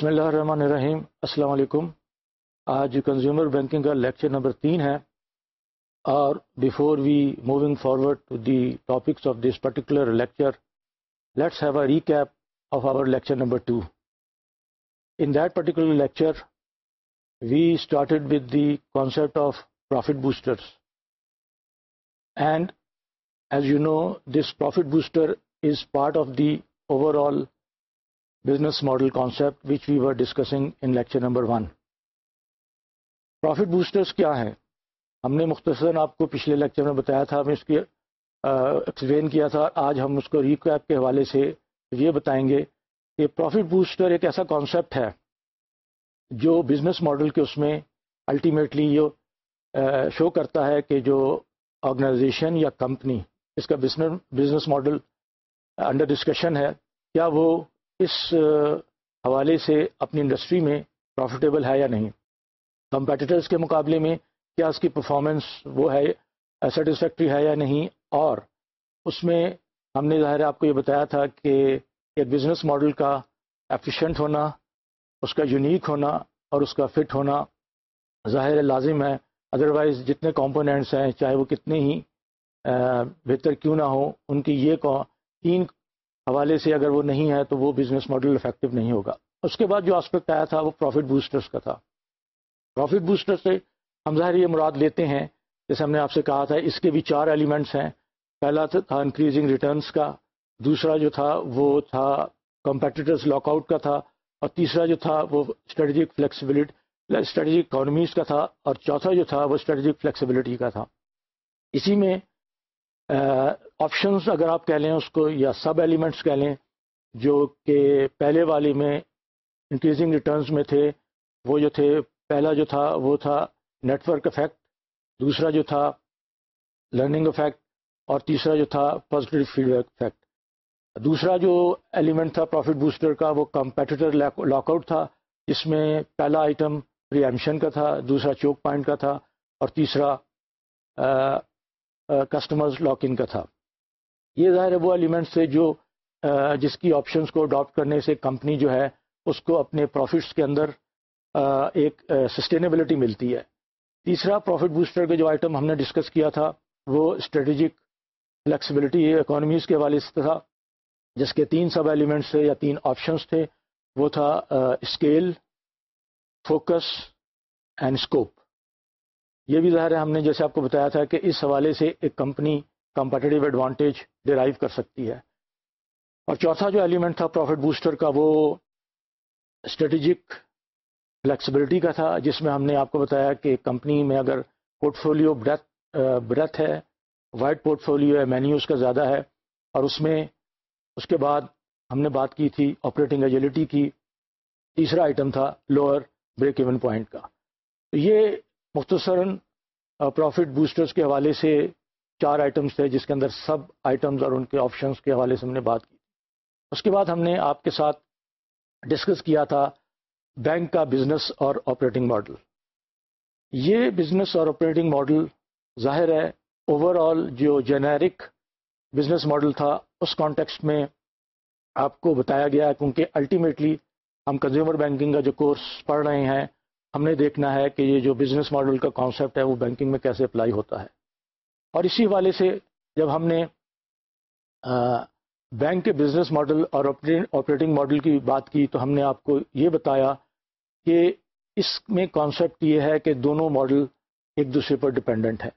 بسم اللہ الرحمن الرحیم۔ السلام علیکم۔ آج کنزیومر بینکنگ کا لیکچر نمبر تین ہے۔ اور before we moving forward to the topics of this particular lecture let's have a recap of our lecture number two in that particular lecture we started with the concept of profit boosters and as you know this profit booster is part of the overall business model concept which we were discussing in lecture number one profit boosters کیا ہیں ہم نے مختصراً آپ کو پچھلے lecture میں بتایا تھا ہمیں اس کی ایکسپلین کیا تھا آج ہم اس کو ریکیپ کے حوالے سے یہ بتائیں گے کہ پروفٹ بوسٹر ایک ایسا کانسیپٹ ہے جو بزنس ماڈل کے اس میں الٹیمیٹلی یہ شو کرتا ہے کہ جو آرگنائزیشن یا کمپنی اس کا بزنس ماڈل انڈر ڈسکشن ہے کیا وہ اس حوالے سے اپنی انڈسٹری میں پروفیٹیبل ہے یا نہیں؟ کمپیٹیٹرز کے مقابلے میں کیا اس کی پرفارمنس وہ ہے سیٹسفیکٹری ہے یا نہیں؟ اور اس میں ہم نے ظاہر آپ کو یہ بتایا تھا کہ ایک بزنس ماڈل کا ایفیشینٹ ہونا، اس کا یونیک ہونا اور اس کا فٹ ہونا ظاہر لازم ہے۔ ادروائز جتنے کمپوننٹس ہیں، چاہے وہ کتنے ہی بہتر کیوں نہ ہوں، ان کی یہ تین حوالے سے اگر وہ نہیں ہے تو وہ بزنس ماڈل افیکٹو نہیں ہوگا۔ اس کے بعد جو آسپیکٹ آیا تھا وہ پروفٹ بوسٹرس کا تھا۔ پروفٹ بوسٹر سے ہم ظاہر یہ مراد لیتے ہیں، جیسے ہم نے آپ سے کہا تھا، اس کے بھی چار ایلیمنٹس ہیں۔ پہلا تھا انکریزنگ ریٹرنس کا، دوسرا جو تھا وہ تھا کمپیٹیٹرز لاک آؤٹ کا تھا، اور تیسرا جو تھا وہ اسٹریٹجک فلیکسیبلٹی اسٹریٹجک اکانومیز کا تھا، اور چوتھا جو تھا وہ اسٹریٹجک فلیکسیبلٹی کا تھا۔ اسی میں آپشنس اگر آپ کہہ لیں اس کو یا سب ایلیمنٹس کہہ لیں جو کہ پہلے والی میں انکریزنگ ریٹرنز میں تھے، وہ جو تھے، پہلا جو تھا، وہ تھا نیٹ ورک افیکٹ دوسرا جو تھا لرننگ افیکٹ اور تیسرا جو تھا پازیٹیو فیڈ بیک افیکٹ دوسرا جو ایلیمنٹ تھا پروفٹ بوسٹر کا، وہ کمپیٹیٹر لاک آؤٹ تھا، جس میں پہلا آئٹم ایمشن کا تھا، دوسرا چوک پوائنٹ کا تھا، اور تیسرا کسٹمرز لاک ان کا تھا۔ یہ ظاہر ہے وہ ایلیمنٹس تھے جو جس کی آپشنس کو اڈاپٹ کرنے سے کمپنی جو ہے، اس کو اپنے پروفٹس کے اندر ایک سسٹینیبلٹی ملتی ہے۔ تیسرا پروفٹ بوسٹر کا جو آئٹم ہم نے ڈسکس کیا تھا، وہ اسٹریٹجک فلیکسیبلٹی اکانومیز کے حوالے سے تھا، جس کے تین سب ایلیمنٹس تھے یا تین آپشنس تھے۔ وہ تھا اسکیل فوکس اینڈ اسکوپ یہ بھی ظاہر ہے ہم نے جیسے آپ کو بتایا تھا کہ اس حوالے سے ایک کمپنی کمپٹیٹیو ایڈوانٹیج ڈرائیو کر سکتی ہے۔ اور چوتھا جو ایلیمنٹ تھا پروفٹ بوسٹر کا وہ اسٹریٹجک فلیکسیبلٹی کا تھا، جس میں ہم نے آپ کو بتایا کہ کمپنی میں اگر پورٹ فولیو بریتھ بریتھ ہے وائٹ پورٹ فولیو ہے مینیو اس کا زیادہ ہے، اور اس میں اس کے بعد ہم نے بات کی تھی آپریٹنگ ایجلٹی کی، تیسرا آئٹم تھا لوور بریک ایون پوائنٹ کا۔ یہ مختصراً پروفٹ بوسٹرز کے حوالے سے چار آئٹمس تھے جس کے اندر سب آئٹمز اور ان کے آپشنس کے حوالے سے ہم نے بات کی اس کے بعد ہم نے آپ کے ساتھ ڈسکس کیا تھا بینک کا بزنس اور آپریٹنگ ماڈل یہ بزنس اور آپریٹنگ ماڈل ظاہر ہے اوور آل جو جنیرک بزنس ماڈل تھا، اس کانٹیکسٹ میں آپ کو بتایا گیا کیونکہ الٹیمیٹلی ہم کنزیومر بینکنگ کا جو کورس پڑھ رہے ہیں، ہم نے دیکھنا ہے کہ یہ جو بزنس ماڈل کا کانسیپٹ ہے، وہ بینکنگ میں کیسے اپلائی ہوتا ہے۔ اور اسی حوالے سے جب ہم نے بینک کے بزنس ماڈل اور آپریٹنگ ماڈل کی بات کی تو ہم نے آپ کو یہ بتایا کہ اس میں کانسیپٹ یہ ہے کہ دونوں ماڈل ایک دوسرے پر ڈپینڈنٹ ہے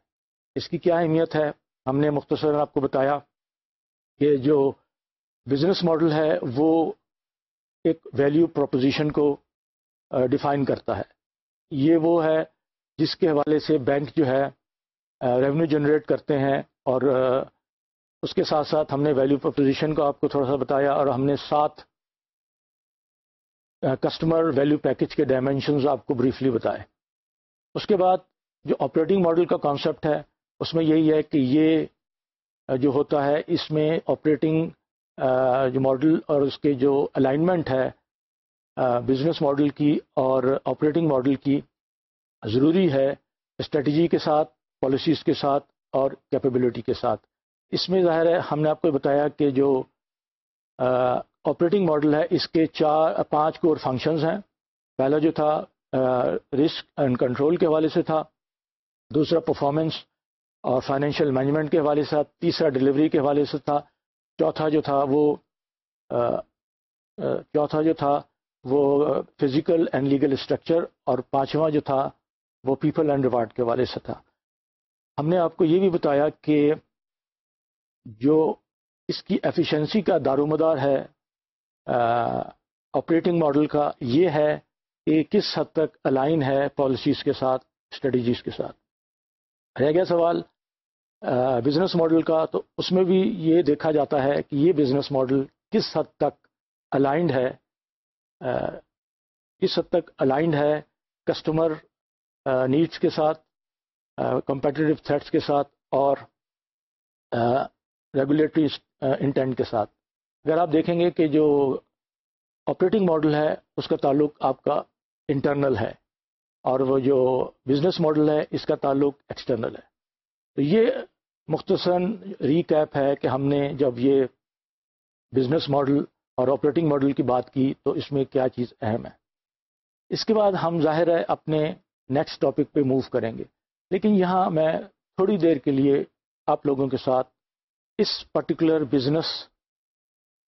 اس کی کیا اہمیت ہے؟ ہم نے مختصر آپ کو بتایا کہ جو بزنس ماڈل ہے وہ ایک ویلیو پروپوزیشن کو ڈیفائن کرتا ہے۔ یہ وہ ہے جس کے حوالے سے بینک جو ہے ریونیو جنریٹ کرتے ہیں اور اس کے ساتھ ساتھ ہم نے ویلیو پروپوزیشن کو آپ کو تھوڑا سا بتایا اور ہم نے ساتھ کسٹمر ویلیو پیکج کے ڈائمینشنز آپ کو بریفلی بتائے۔ اس کے بعد جو آپریٹنگ ماڈل کا کانسیپٹ ہے، اس میں یہی ہے کہ یہ جو ہوتا ہے، اس میں آپریٹنگ جو ماڈل اور اس کے جو الائنمنٹ ہے بزنس ماڈل کی اور آپریٹنگ ماڈل کی ضروری ہے اسٹریٹجی کے ساتھ پالیسیز کے ساتھ اور کیپیبلٹی کے ساتھ۔ اس میں ظاہر ہے، ہم نے آپ کو بتایا کہ جو آپریٹنگ ماڈل ہے، اس کے چار، پانچ کور فنکشنز ہیں۔ پہلا جو تھا رسک اینڈ کنٹرول کے حوالے سے تھا۔ دوسرا پرفارمنس اور فائنینشیل مینجمنٹ کے حوالے سے تیسرا ڈلیوری کے حوالے سے تھا۔ چوتھا جو تھا، وہ چوتھا جو تھا، وہ فزیکل اینڈ لیگل اسٹرکچر اور پانچواں جو تھا، وہ پیپل اینڈ ریوارڈ کے حوالے سے تھا۔ ہم نے آپ کو یہ بھی بتایا کہ جو اس کی ایفیشنسی کا دار و مدار ہے آپریٹنگ ماڈل کا، یہ ہے کہ کس حد تک الائن ہے پالیسیز کے ساتھ اسٹریٹجیز کے ساتھ۔ رہ گیا سوال بزنس ماڈل کا، تو اس میں بھی یہ دیکھا جاتا ہے کہ یہ بزنس ماڈل کس حد تک الائنڈ ہے۔ کس حد تک الائنڈ ہے کسٹمر نیڈس کے ساتھ کمپیٹیو تھریٹس کے ساتھ اور ریگولیٹری انٹینٹ کے ساتھ۔ اگر آپ دیکھیں گے کہ جو آپریٹنگ ماڈل ہے، اس کا تعلق آپ کا انٹرنل ہے اور وہ جو بزنس ماڈل ہے، اس کا تعلق ایکسٹرنل ہے۔ تو یہ مختصراً ریکیپ ہے کہ ہم نے جب یہ بزنس ماڈل اور آپریٹنگ ماڈل کی بات کی، تو اس میں کیا چیز اہم ہے۔ اس کے بعد ہم ظاہر ہے اپنے نیکسٹ ٹاپک پہ موو کریں گے۔ لیکن یہاں میں تھوڑی دیر کے لیے آپ لوگوں کے ساتھ اس پرٹیکولر بزنس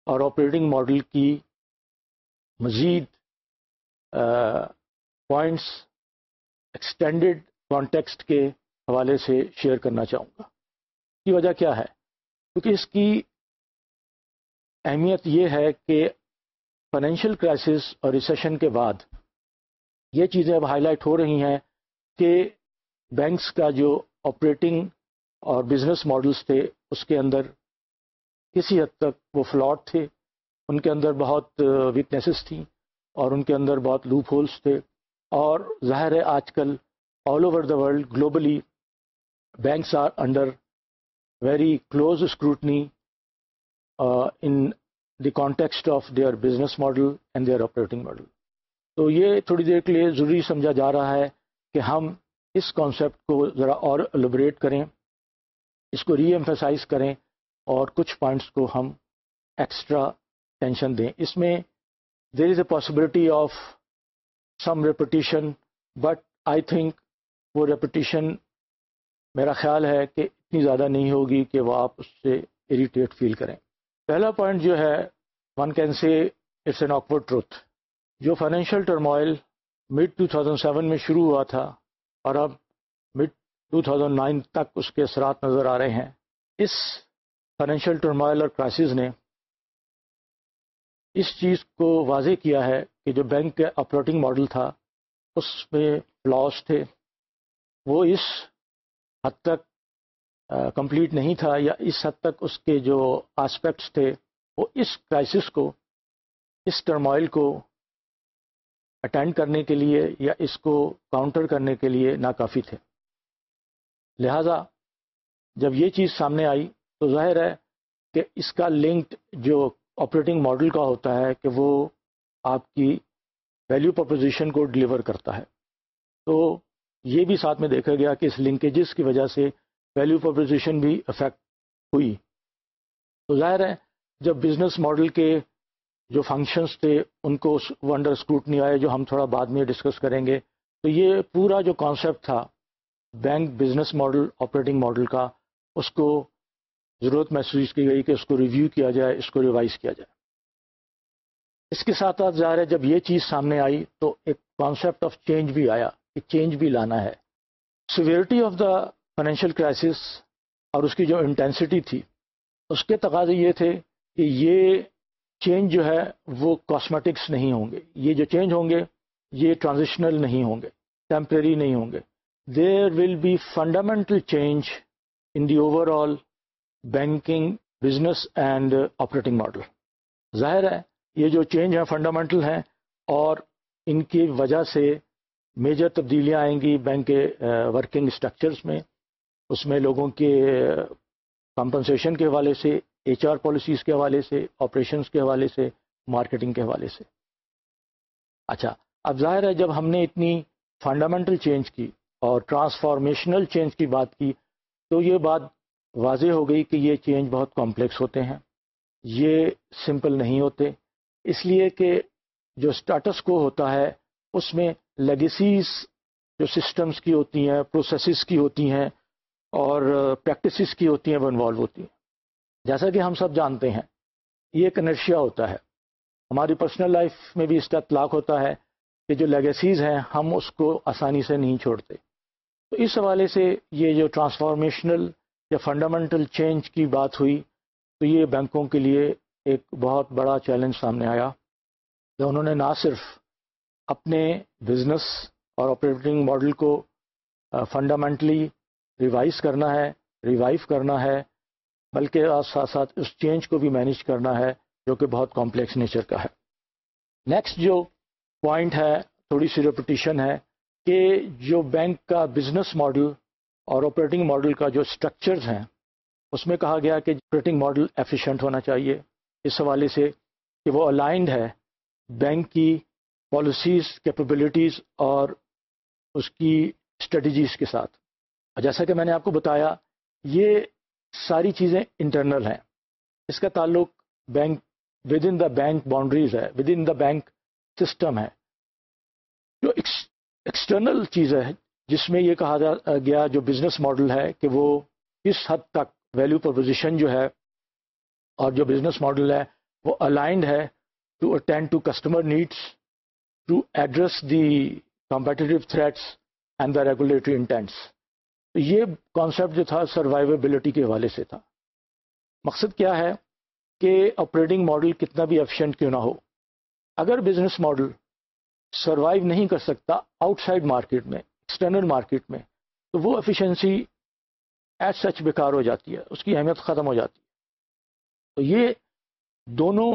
اور آپریٹنگ ماڈل کی مزید پوائنٹس ایکسٹینڈڈ کانٹیکسٹ کے حوالے سے شیئر کرنا چاہوں گا۔ کی وجہ کیا ہے؟ کیونکہ اس کی اہمیت یہ ہے کہ فائنینشیل کرائسس اور ریسیشن کے بعد یہ چیزیں اب ہائی لائٹ ہو رہی ہیں کہ بینکس کا جو آپریٹنگ اور بزنس ماڈلس تھے، اس کے اندر کسی حد تک وہ فلاٹ تھے۔ ان کے اندر بہت ویکنیسز تھیں اور ان کے اندر بہت لوپ ہولس تھے۔ اور ظاہر ہے، آج کل all over the world globally banks are under very close scrutiny in the context of their business model and their operating model تو یہ تھوڑی دیر کے لیے ضروری سمجھا جا رہا ہے کہ ہم اس کانسیپٹ کو ذرا اور البریٹ کریں، اس کو ری ایمفیسائز کریں اور کچھ پوائنٹس کو ہم ایکسٹرا ٹینشن دیں۔ اس میں there is a possibility of some reputation but I think وہ ریپوٹیشن میرا خیال ہے کہ اتنی زیادہ نہیں ہوگی کہ وہ آپ اس سے اریٹیٹ فیل کریں۔ پہلا پوائنٹ جو ہے one can say it's an awkward truth جو فائنینشیل ٹرموائل مڈ 2007 میں شروع ہوا تھا اور اب مڈ 2009 تک اس کے اثرات نظر آ رہے ہیں۔ اس فائنینشیل ٹرمائل اور کرائسس نے اس چیز کو واضح کیا ہے کہ جو بینک کا آپریٹنگ ماڈل تھا، اس میں فلاس تھے۔ وہ اس حد تک کمپلیٹ نہیں تھا یا اس حد تک اس کے جو آسپیکٹس تھے، وہ اس کرائسس کو، اس ٹرمائل کو اٹینڈ کرنے کے لیے یا اس کو کاؤنٹر کرنے کے لیے ناکافی تھے۔ لہذا جب یہ چیز سامنے آئی تو ظاہر ہے کہ اس کا لنک جو آپریٹنگ ماڈل کا ہوتا ہے کہ وہ آپ کی ویلیو پرپوزیشن کو ڈلیور کرتا ہے۔ تو یہ بھی ساتھ میں دیکھا گیا کہ اس لنکیجز کی وجہ سے ویلیو پرپوزیشن بھی افیکٹ ہوئی۔ تو ظاہر ہے جب بزنس ماڈل کے جو فنکشنز تھے، ان کو ونڈر اسکروٹنی آئے، جو ہم تھوڑا بعد میں ڈسکس کریں گے۔ تو یہ پورا جو کانسیپٹ تھا bank business model operating model کا، اس کو ضرورت محسوس کی گئی کہ اس کو ریویو کیا جائے، اس کو ریوائز کیا جائے۔ اس کے ساتھ ساتھ ظاہر ہے، جب یہ چیز سامنے آئی تو ایک کانسیپٹ آف چینج بھی آیا کہ چینج بھی لانا ہے۔ Severity of the financial crisis اور اس کی جو انٹینسٹی تھی، اس کے تقاضے یہ تھے کہ یہ چینج جو ہے وہ کاسمیٹکس نہیں ہوں گے۔ یہ جو چینج ہوں گے، یہ ٹرانزیشنل نہیں ہوں گے ٹیمپریری نہیں ہوں گے۔ There will be fundamental change in the overall banking business and operating model ظاہر ہے، یہ جو چینج ہیں فنڈامنٹل ہیں اور ان کی وجہ سے میجر تبدیلیاں آئیں گی بینک کے uh, ورکنگ اسٹرکچرس میں۔ اس میں لوگوں کے uh, کمپنسیشن کے حوالے سے ایچ آر پالیسیز کے حوالے سے آپریشنس کے حوالے سے مارکیٹنگ کے حوالے سے۔ اچھا اب ظاہر ہے جب ہم نے اتنی فنڈامنٹل چینج کی اور ٹرانسفارمیشنل چینج کی بات کی، تو یہ بات واضح ہو گئی کہ یہ چینج بہت کمپلیکس ہوتے ہیں۔ یہ سمپل نہیں ہوتے۔ اس لیے کہ جو اسٹاٹس کو ہوتا ہے، اس میں لیگیسیز جو سسٹمز کی ہوتی ہیں پروسیسز کی ہوتی ہیں اور پریکٹسز کی ہوتی ہیں، وہ انوالو ہوتی ہیں۔ جیسا کہ ہم سب جانتے ہیں، یہ ایک انرشیا ہوتا ہے۔ ہماری پرسنل لائف میں بھی اس کا اطلاق ہوتا ہے کہ جو لیگیسیز ہیں، ہم اس کو آسانی سے نہیں چھوڑتے۔ تو اس حوالے سے یہ جو ٹرانسفارمیشنل یا فنڈامنٹل چینج کی بات ہوئی، تو یہ بینکوں کے لیے ایک بہت بڑا چیلنج سامنے آیا۔ کہ انہوں نے نہ صرف اپنے بزنس اور آپریٹنگ ماڈل کو فنڈامنٹلی ریوائز کرنا ہے ریوائو کرنا ہے بلکہ ساتھ ساتھ اس چینج کو بھی مینیج کرنا ہے جو کہ بہت کمپلیکس نیچر کا ہے۔ نیکسٹ جو پوائنٹ ہے، تھوڑی سی ریپوٹیشن ہے کہ جو بینک کا بزنس ماڈل اور آپریٹنگ ماڈل کا جو اسٹرکچرز ہیں، اس میں کہا گیا کہ آپریٹنگ ماڈل ایفیشینٹ ہونا چاہیے۔ اس حوالے سے کہ وہ الائنڈ ہے بینک کی پالیسیز کیپبلٹیز اور اس کی اسٹریٹجیز کے ساتھ۔ جیسا کہ میں نے آپ کو بتایا، یہ ساری چیزیں انٹرنل ہیں۔ اس کا تعلق bank with in the bank boundaries ہے with in the bank system ہے۔ جو ایکسٹرنل چیز ہے جس میں یہ کہا گیا جو بزنس ماڈل ہے کہ وہ کس حد تک ویلیو پرپوزیشن جو ہے اور جو بزنس ماڈل ہے، وہ الائنڈ ہے to attend to customer needs to address the competitive threats and the regulatory intents یہ کانسیپٹ جو تھا سروائیویبلٹی کے حوالے سے تھا۔ مقصد کیا ہے کہ آپریٹنگ ماڈل کتنا بھی ایفیشینٹ کیوں نہ ہو۔ اگر بزنس ماڈل سروائیو نہیں کر سکتا آؤٹ سائڈ مارکیٹ میں ایکسٹرنل مارکیٹ میں، تو وہ ایفیشنسی ایز سچ بیکار ہو جاتی ہے، اس کی اہمیت ختم ہو جاتی ہے۔ تو یہ دونوں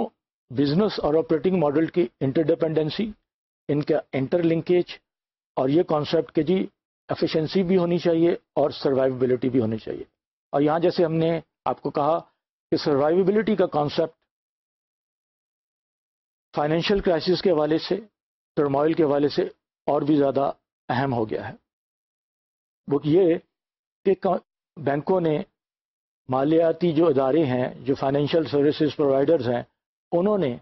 بزنس اور آپریٹنگ ماڈل کی انٹرڈیپینڈنسی ان کا انٹر لنکیج اور یہ کانسیپٹ کہ جی ایفیشنسی بھی ہونی چاہیے اور سروائیوبلٹی بھی ہونی چاہیے۔ اور یہاں جیسے ہم نے آپ کو کہا کہ سروائیوبلٹی کا کانسیپٹ فائنینشیل کرائسس کے حوالے سے ٹرمائل کے حوالے سے اور بھی زیادہ اہم ہو گیا ہے۔ وہ یہ کہ بینکوں نے مالیاتی جو ادارے ہیں، جو فائنینشیل سروسز پرووائڈرز ہیں، انہوں نے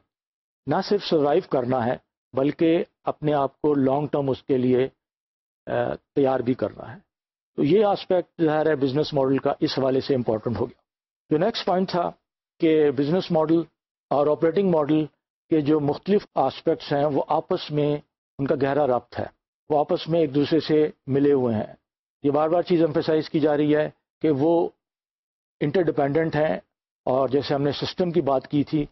نہ صرف سروائیو کرنا ہے، بلکہ اپنے آپ کو لانگ ٹرم اس کے لیے تیار بھی کرنا ہے۔ تو یہ آسپیکٹ ظاہر ہے بزنس ماڈل کا اس حوالے سے امپورٹنٹ ہو گیا۔ جو نیکسٹ پوائنٹ تھا کہ بزنس ماڈل اور آپریٹنگ ماڈل کے جو مختلف آسپیکٹس ہیں، وہ آپس میں ان کا گہرا ربط ہے۔ وہ آپس میں ایک دوسرے سے ملے ہوئے ہیں۔ یہ بار بار چیز امفیسائز کی جا رہی ہے کہ وہ انٹر ڈپینڈنٹ ہیں۔ اور جیسے ہم نے سسٹم کی بات کی تھی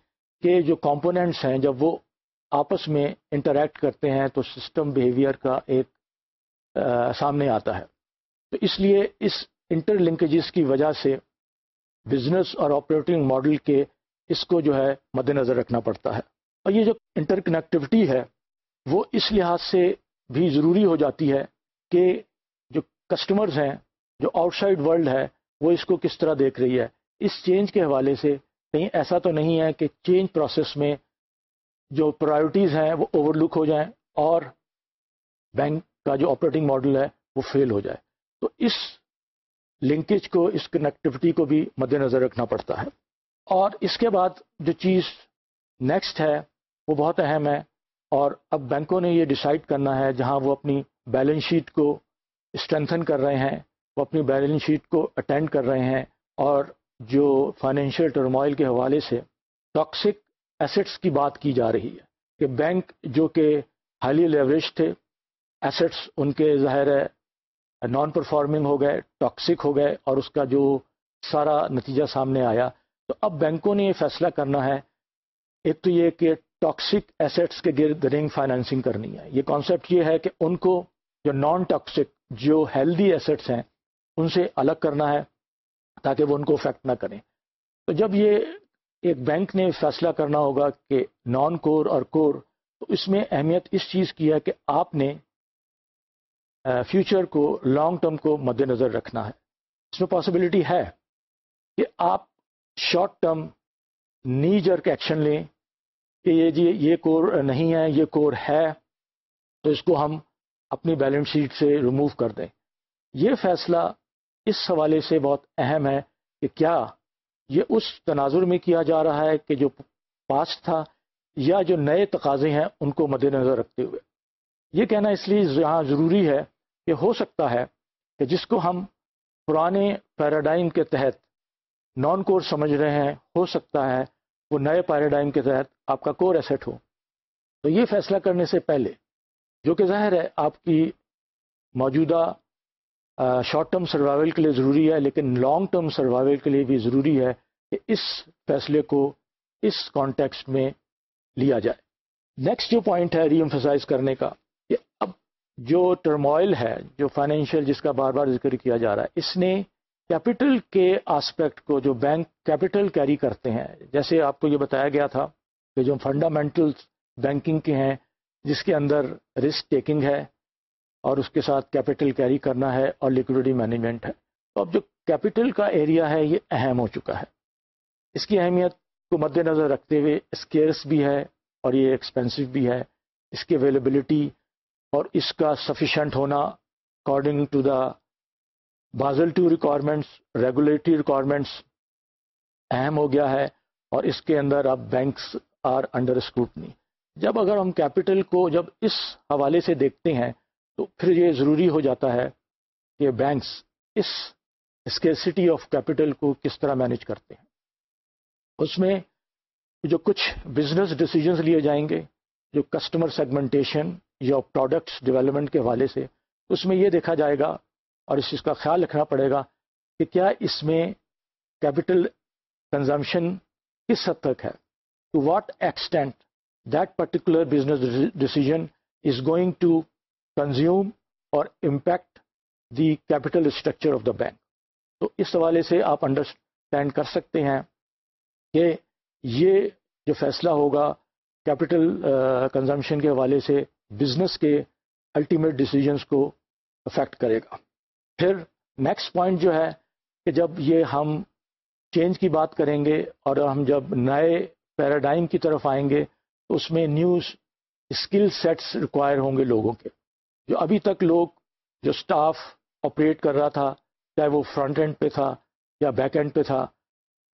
کہ جو کمپوننٹس ہیں، جب وہ آپس میں انٹریکٹ کرتے ہیں، تو سسٹم بیہیویئر کا ایک سامنے آتا ہے۔ تو اس لیے اس انٹر لنکیجز کی وجہ سے بزنس اور آپریٹنگ ماڈل کے اس کو جو ہے مد نظر رکھنا پڑتا ہے۔ اور یہ جو انٹر کنیکٹیوٹی ہے، وہ اس لحاظ سے بھی ضروری ہو جاتی ہے کہ جو کسٹمرز ہیں، جو آؤٹ سائڈ ورلڈ ہے، وہ اس کو کس طرح دیکھ رہی ہے۔ اس چینج کے حوالے سے کہیں ایسا تو نہیں ہے کہ چینج پروسیس میں جو پرائرٹیز ہیں، وہ اوور لک ہو جائیں اور بینک کا جو آپریٹنگ ماڈل ہے وہ فیل ہو جائے۔ تو اس لنکیج کو، اس کنیکٹیوٹی کو بھی مد نظر رکھنا پڑتا ہے۔ اور اس کے بعد جو چیز نیکسٹ ہے، وہ بہت اہم ہے۔ اور اب بینکوں نے یہ ڈیسائیڈ کرنا ہے، جہاں وہ اپنی بیلنس شیٹ کو اسٹرینتھن کر رہے ہیں، وہ اپنی بیلنس شیٹ کو اٹینڈ کر رہے ہیں۔ اور جو فائنینشیل ٹرمائل کے حوالے سے ٹاکسک ایسٹس کی بات کی جا رہی ہے کہ بینک جو کہ ہائیلی لیوریج تھے ایسٹس ان کے ظاہر ہے نان پرفارمنگ ہو گئے ٹاکسک ہو گئے اور اس کا جو سارا نتیجہ سامنے آیا۔ تو اب بینکوں نے یہ فیصلہ کرنا ہے۔ ایک تو یہ کہ ٹاکسک ایسٹس کے گرد رنگ فائنینسنگ کرنی ہے۔ یہ کانسیپٹ یہ ہے کہ ان کو جو نان ٹاکسک جو ہیلدی ایسٹس ہیں، ان سے الگ کرنا ہے تاکہ وہ ان کو افیکٹ نہ کریں۔ تو جب یہ ایک بینک نے فیصلہ کرنا ہوگا کہ نان کور اور کور تو اس میں اہمیت اس چیز کی ہے کہ آپ نے فیوچر کو لانگ ٹرم کو مد نظر رکھنا ہے۔ اس میں پاسبلٹی ہے کہ آپ short term knee jerk action لیں کہ یہ جی یہ کور نہیں ہے، یہ کور ہے، تو اس کو ہم اپنی بیلنس شیٹ سے ریموو کر دیں۔ یہ فیصلہ اس حوالے سے بہت اہم ہے کہ کیا یہ اس تناظر میں کیا جا رہا ہے کہ جو پاس تھا یا جو نئے تقاضے ہیں، ان کو مد نظر رکھتے ہوئے۔ یہ کہنا اس لیے یہاں ضروری ہے کہ ہو سکتا ہے کہ جس کو ہم پرانے پیراڈائم کے تحت نان کور سمجھ رہے ہیں، ہو سکتا ہے وہ نئے پیراڈائم کے تحت آپ کا کور ایسٹ ہو۔ تو یہ فیصلہ کرنے سے پہلے، جو کہ ظاہر ہے آپ کی موجودہ شارٹ ٹرم سروائول کے لیے ضروری ہے، لیکن لانگ ٹرم سروائول کے لیے بھی ضروری ہے کہ اس فیصلے کو اس کانٹیکسٹ میں لیا جائے۔ نیکسٹ جو پوائنٹ ہے ری ایمفسائز کرنے کا۔ جو ٹرموائل ہے، جو فائنینشیل جس کا بار بار ذکر کیا جا رہا ہے، اس نے کیپٹل کے آسپیکٹ کو جو بینک کیپٹل کیری کرتے ہیں، جیسے آپ کو یہ بتایا گیا تھا کہ جو فنڈامنٹل بینکنگ کے ہیں، جس کے اندر رسک ٹیکنگ ہے اور اس کے ساتھ کیپٹل کیری کرنا ہے اور لیکوڈیٹی مینجمنٹ ہے۔ تو اب جو کیپٹل کا ایریا ہے، یہ اہم ہو چکا ہے۔ اس کی اہمیت کو مد نظر رکھتے ہوئے اسکیئرس بھی ہے اور یہ ایکسپینسو بھی ہے۔ اس کی اویلیبلٹی اور اس کا سفیشینٹ ہونا according to the Basel two requirements regulatory requirements اہم ہو گیا ہے اور اس کے اندر اب بینکس آر انڈر اسکروٹنی جب اگر ہم کیپٹل کو جب اس حوالے سے دیکھتے ہیں تو پھر یہ ضروری ہو جاتا ہے کہ بینکس اس اسکیسٹی آف کیپٹل کو کس طرح مینج کرتے ہیں. اس میں جو کچھ بزنس ڈیسیجنس لیے جائیں گے، جو کسٹمر سیگمنٹیشن یا پروڈکٹس ڈیولپمنٹ کے حوالے سے، اس میں یہ دیکھا جائے گا اور اس چیز کا خیال رکھنا پڑے گا کہ کیا اس میں کیپٹل کنزمپشن کس حد تک ہے؟ To what extent that particular business decision is going to consume اور impact the capital structure of the bank تو اس حوالے سے آپ انڈرسٹینڈ کر سکتے ہیں کہ یہ جو فیصلہ ہوگا کیپٹل کنزمپشن uh, کے حوالے سے بزنس کے الٹیمیٹ ڈیسیجنس کو افیکٹ کرے گا۔ پھر نیکسٹ پوائنٹ جو ہے کہ جب یہ ہم چینج کی بات کریں گے اور ہم جب نئے پیراڈائم کی طرف آئیں گے تو اس میں نیوز اسکل سیٹس ریکوائر ہوں گے لوگوں کے۔ جو ابھی تک لوگ جو سٹاف آپریٹ کر رہا تھا، چاہے وہ فرنٹ اینڈ پہ تھا یا بیک اینڈ پہ تھا،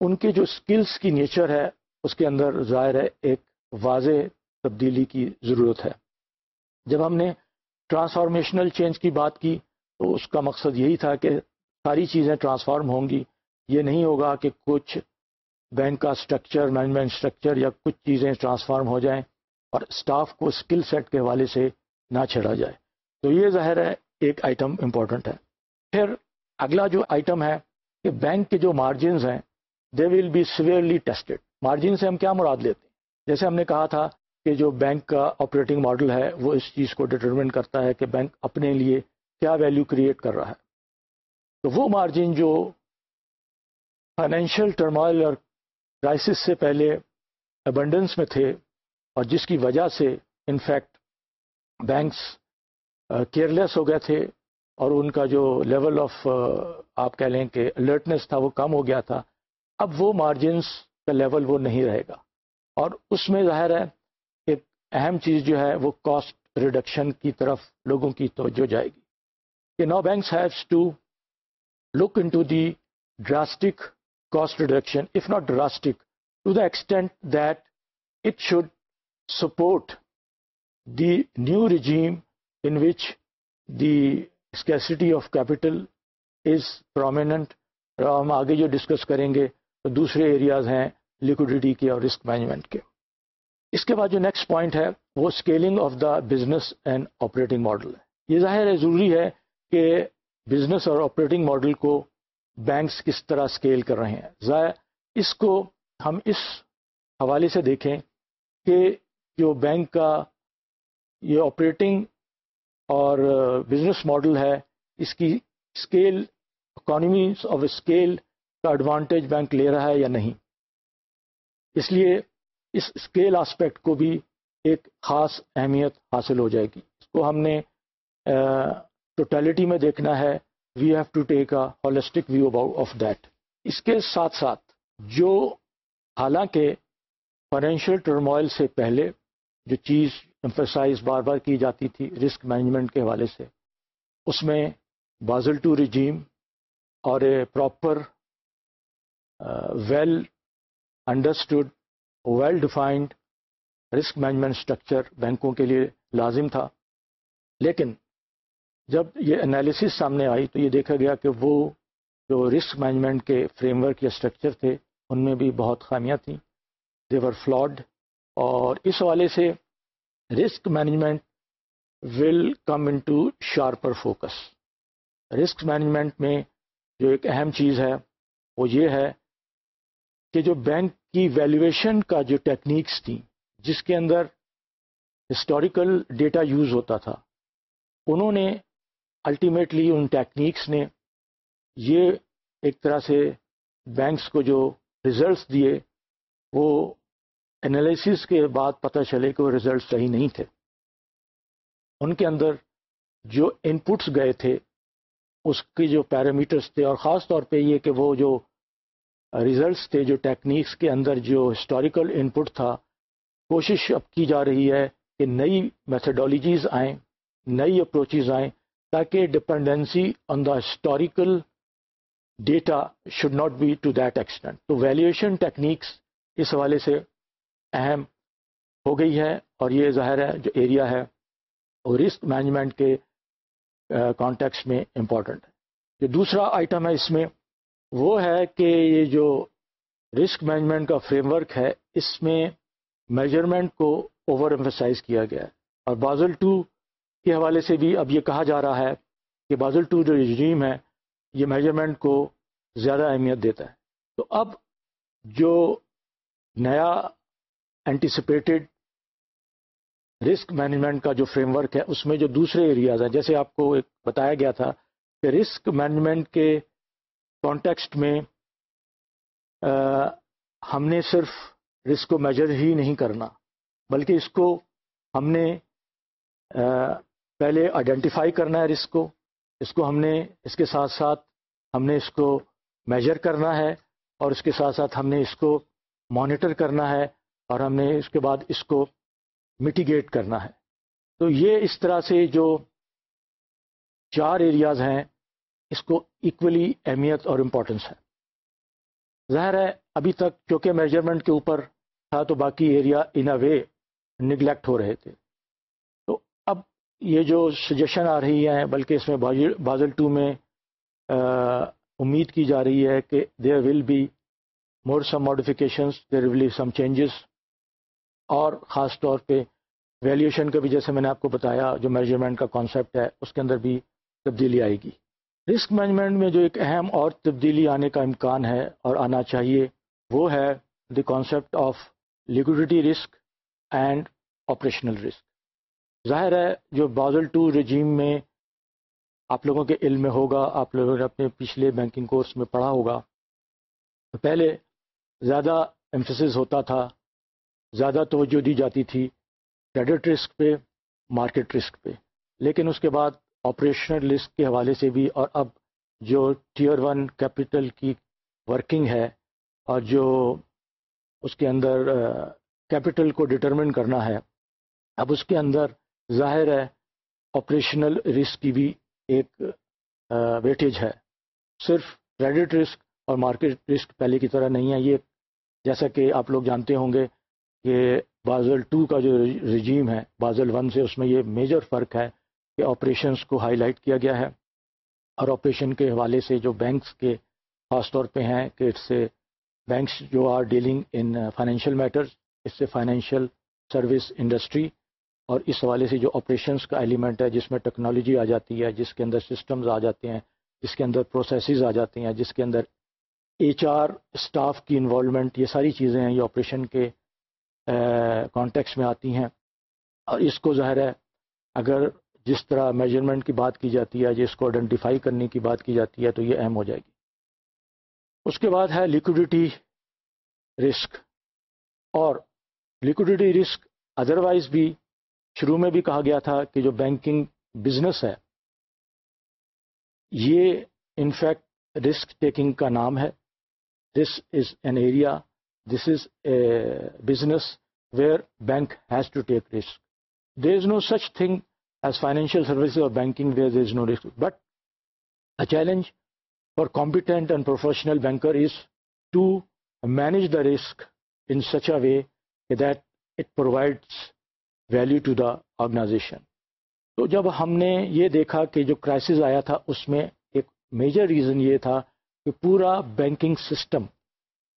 ان کے جو اسکلس کی نیچر ہے، اس کے اندر ظاہر ہے ایک واضح تبدیلی کی ضرورت ہے۔ جب ہم نے ٹرانسفارمیشنل چینج کی بات کی، تو اس کا مقصد یہی تھا کہ ساری چیزیں ٹرانسفارم ہوں گی۔ یہ نہیں ہوگا کہ کچھ بینک کا اسٹرکچر مینجمنٹ اسٹرکچر یا کچھ چیزیں ٹرانسفارم ہو جائیں اور اسٹاف کو اسکل سیٹ کے حوالے سے نہ چھڑا جائے۔ تو یہ ظاہر ہے ایک آئٹم امپورٹنٹ ہے۔ پھر اگلا جو آئٹم ہے کہ بینک کے جو مارجنز ہیں they will be severely tested margin سے ہم کیا مراد لیتے ہیں؟ جیسے ہم نے کہا تھا کہ جو بینک کا آپریٹنگ ماڈل ہے وہ اس چیز کو ڈٹرمن کرتا ہے کہ بینک اپنے لیے کیا ویلیو کریٹ کر رہا ہے۔ تو وہ مارجن جو فائنینشیل ٹرمائل اور کرائسس سے پہلے ابنڈنس میں تھے اور جس کی وجہ سے انفیکٹ بینکس کیئرلیس ہو گئے تھے اور ان کا جو لیول آف آپ کہہ لیں کہ الرٹنس تھا وہ کم ہو گیا تھا، اب وہ مارجنس کا لیول وہ نہیں رہے گا۔ اور اس میں ظاہر ہے اہم چیز جو ہے وہ کاسٹ ریڈکشن کی طرف لوگوں کی توجہ جائے گی۔ کہ now banks haves to look into the drastic cost reduction if not drastic to the extent that it should support the new regime in which the scarcity of capital is prominent. ہم آگے جو discuss کریں گے تو دوسرے areas ہیں liquidity کے اور رسک مینجمنٹ کے۔ اس کے بعد جو نیکسٹ پوائنٹ ہے وہ scaling of the business and operating model ہے۔ یہ ظاہر ہے ضروری ہے کہ بزنس اور آپریٹنگ ماڈل کو بینکس کس طرح اسکیل کر رہے ہیں۔ ظاہر اس کو ہم اس حوالے سے دیکھیں کہ جو بینک کا یہ آپریٹنگ اور بزنس ماڈل ہے، اس کی اسکیل اکانومیز آف اسکیل کا ایڈوانٹیج بینک لے رہا ہے یا نہیں۔ اس لیے اس اسکیل آسپیکٹ کو بھی ایک خاص اہمیت حاصل ہو جائے گی۔ اس کو ہم نے ٹوٹیلٹی میں دیکھنا ہے۔ We have to take a holistic view about of that اس کے ساتھ ساتھ جو حالانکہ فائنینشیل ٹرموائل سے پہلے جو چیز امفسائز بار بار کی جاتی تھی رسک مینجمنٹ کے حوالے سے، اس میں بازل ٹو رجیم اور a proper well understood well defined risk management structure بینکوں کے لیے لازم تھا۔ لیکن جب یہ انالیسس سامنے آئی تو یہ دیکھا گیا کہ وہ جو رسک مینجمنٹ کے فریم ورک یا اسٹرکچر تھے، ان میں بھی بہت خامیاں تھیں۔ دیور فلاڈ اور اس حوالے سے risk management will come into sharper focus risk management میں جو ایک اہم چیز ہے وہ یہ ہے کہ جو بینک کی ویلیویشن کا جو ٹیکنیکس تھیں، جس کے اندر ہسٹوریکل ڈیٹا یوز ہوتا تھا، انہوں نے الٹیمیٹلی ان ٹیکنیکس نے یہ ایک طرح سے بینکس کو جو ریزلٹس دیے، وہ انالیسس کے بعد پتہ چلے کہ وہ ریزلٹ صحیح نہیں تھے۔ ان کے اندر جو ان پٹس گئے تھے، اس کی جو پیرامیٹرس تھے، اور خاص طور پہ یہ کہ وہ جو ریزلٹس تھے جو ٹیکنیکس کے اندر جو ہسٹوریکل ان پٹ تھا، کوشش اب کی جا رہی ہے کہ نئی میتھڈالوجیز آئیں، نئی اپروچز آئیں تاکہ dependency on the historical data should not be to that extent تو ویلیویشن ٹیکنیکس اس حوالے سے اہم ہو گئی ہے اور یہ ظاہر ہے جو ایریا ہے وہ رسک مینجمنٹ کے کانٹیکس میں امپورٹنٹ ہے۔ جو دوسرا آئٹم ہے اس میں وہ ہے کہ یہ جو رسک مینجمنٹ کا فریم ورک ہے، اس میں میجرمنٹ کو اوور ایمفسائز کیا گیا ہے۔ اور بازل ٹو کے حوالے سے بھی اب یہ کہا جا رہا ہے کہ بازل ٹو جو رجیم ہے، یہ میجرمنٹ کو زیادہ اہمیت دیتا ہے۔ تو اب جو نیا اینٹیسپیٹڈ رسک مینجمنٹ کا جو فریم ورک ہے، اس میں جو دوسرے ایریاز ہیں، جیسے آپ کو ایک بتایا گیا تھا کہ رسک مینجمنٹ کے کانٹیکسٹ میں ہم نے صرف رسک کو میجر ہی نہیں کرنا، بلکہ اس کو ہم نے پہلے آئیڈینٹیفائی کرنا ہے رسک کو، اس کو ہم نے، اس کے ساتھ ساتھ ہم نے اس کو میجر کرنا ہے، اور اس کے ساتھ ساتھ ہم نے اس کو مانیٹر کرنا ہے، اور ہم نے اس کے بعد اس کو میٹیگیٹ کرنا ہے۔ تو یہ اس طرح سے جو چار ایریاز ہیں اس کو ایکولی اہمیت اور امپورٹنس ہے۔ ظاہر ہے، ابھی تک کیونکہ میجرمنٹ کے اوپر تھا تو باقی area in a way neglect ہو رہے تھے۔ تو اب یہ جو سجیشن آ رہی ہیں، بلکہ اس میں بازل ٹو میں امید کی جا رہی ہے کہ there will be more some modifications there will be some changes اور خاص طور پہ ویلیوشن کا بھی جیسے میں نے آپ کو بتایا، جو میجرمنٹ کا کانسیپٹ ہے، اس کے اندر بھی تبدیلی آئے گی۔ رسک مینجمنٹ میں جو ایک اہم اور تبدیلی آنے کا امکان ہے اور آنا چاہیے، وہ ہے the concept of liquidity risk and operational risk ظاہر ہے، جو بازل ٹو رجیم میں آپ لوگوں کے علم میں ہوگا، آپ لوگوں نے اپنے پچھلے بینکنگ کورس میں پڑھا ہوگا۔ پہلے زیادہ ایمفسس ہوتا تھا، زیادہ توجہ دی جاتی تھی کریڈٹ رسک پہ مارکیٹ رسک پہ۔ لیکن اس کے بعد آپریشنل رسک کے حوالے سے بھی اور اب جو ٹیئر ون کیپٹل کی ورکنگ ہے اور جو اس کے اندر کیپٹل کو ڈٹرمن کرنا ہے، اب اس کے اندر ظاہر ہے آپریشنل رسک کی بھی ایک ویٹیج ہے۔ صرف کریڈٹ رسک اور مارکیٹ رسک پہلے کی طرح نہیں ہے۔ یہ جیسا کہ آپ لوگ جانتے ہوں گے کہ بازل ٹو کا جو رجیم ہے بازل ون سے اس میں یہ میجر فرق ہے۔ کہ آپریشنس کو ہائی لائٹ کیا گیا ہے اور آپریشن کے حوالے سے جو بینکس کے خاص طور پہ ہیں کہ اس سے بینکس جو are dealing in financial matters اس سے فائنینشیل سروس انڈسٹری اور اس حوالے سے جو آپریشنس کا ایلیمنٹ ہے جس میں ٹیکنالوجی آ جاتی ہے، جس کے اندر سسٹمز آ جاتے ہیں، جس کے اندر پروسیسز آ جاتے ہیں، جس کے اندر ایچ آر اسٹاف کی انوالومنٹ یہ ساری چیزیں ہیں، یہ آپریشن کے uh, کانٹیکس میں آتی ہیں۔ اور اس کو ظاہر ہے، اگر جس طرح میجرمنٹ کی بات کی جاتی ہے، جس کو آئیڈینٹیفائی کرنے کی بات کی جاتی ہے، تو یہ اہم ہو جائے گی۔ اس کے بعد ہے لیکوڈیٹی رسک اور لیکوڈیٹی رسک ادروائز بھی شروع میں بھی کہا گیا تھا کہ جو بینکنگ بزنس ہے، یہ انفیکٹ رسک ٹیکنگ کا نام ہے۔ This is an area this is a business where bank has to take risk there is no such thing as financial services اور banking where is no risk but a challenge for competent and professional banker is to manage the risk in such a way that it provides value to the organisation تو جب ہم نے یہ دیکھا کہ جو crisis آیا تھا اس میں ایک میجر ریزن یہ تھا کہ پورا banking system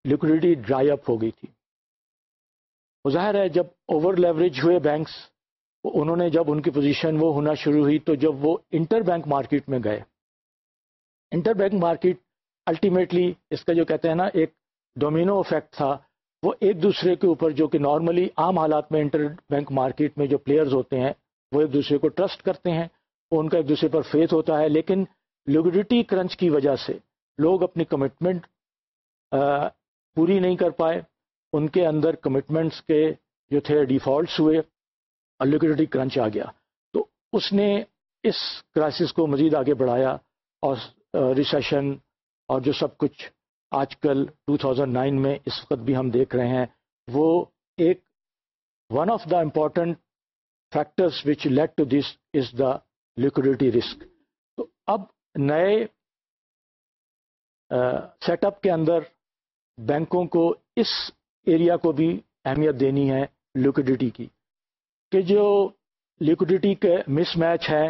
liquidity dry up ہو گئی تھی ظاہر ہے جب اوور لیوریج ہوئے بینکس انہوں نے جب ان کی پوزیشن وہ ہونا شروع ہوئی تو جب وہ انٹر بینک مارکیٹ میں گئے۔ انٹر بینک مارکیٹ الٹیمیٹلی اس کا جو کہتے ہیں نا ایک ڈومینو افیکٹ تھا۔ وہ ایک دوسرے کے اوپر جو کہ نارملی عام حالات میں انٹر بینک مارکیٹ میں جو پلیئرز ہوتے ہیں، وہ ایک دوسرے کو ٹرسٹ کرتے ہیں۔ وہ ان کا ایک دوسرے پر فیتھ ہوتا ہے، لیکن لیکوڈیٹی کرنچ کی وجہ سے لوگ اپنی کمٹمنٹ پوری نہیں کر پائے۔ ان کے اندر کمٹمنٹس کے جو تھے ڈیفالٹس ہوئے۔ لیکوڈیٹی کرنچ آ گیا۔ تو اس نے اس کرائسس کو مزید آگے بڑھایا اور ریسیشن اور جو سب کچھ آج کل 2009 میں اس وقت بھی ہم دیکھ رہے ہیں، وہ ایک one of the important factors which lead to this is the liquidity risk تو اب نئے سیٹ اپ کے اندر بینکوں کو اس ایریا کو بھی اہمیت دینی ہے لیکوڈیٹی کی۔ کہ جو لیکوڈیٹی کے مس میچ ہے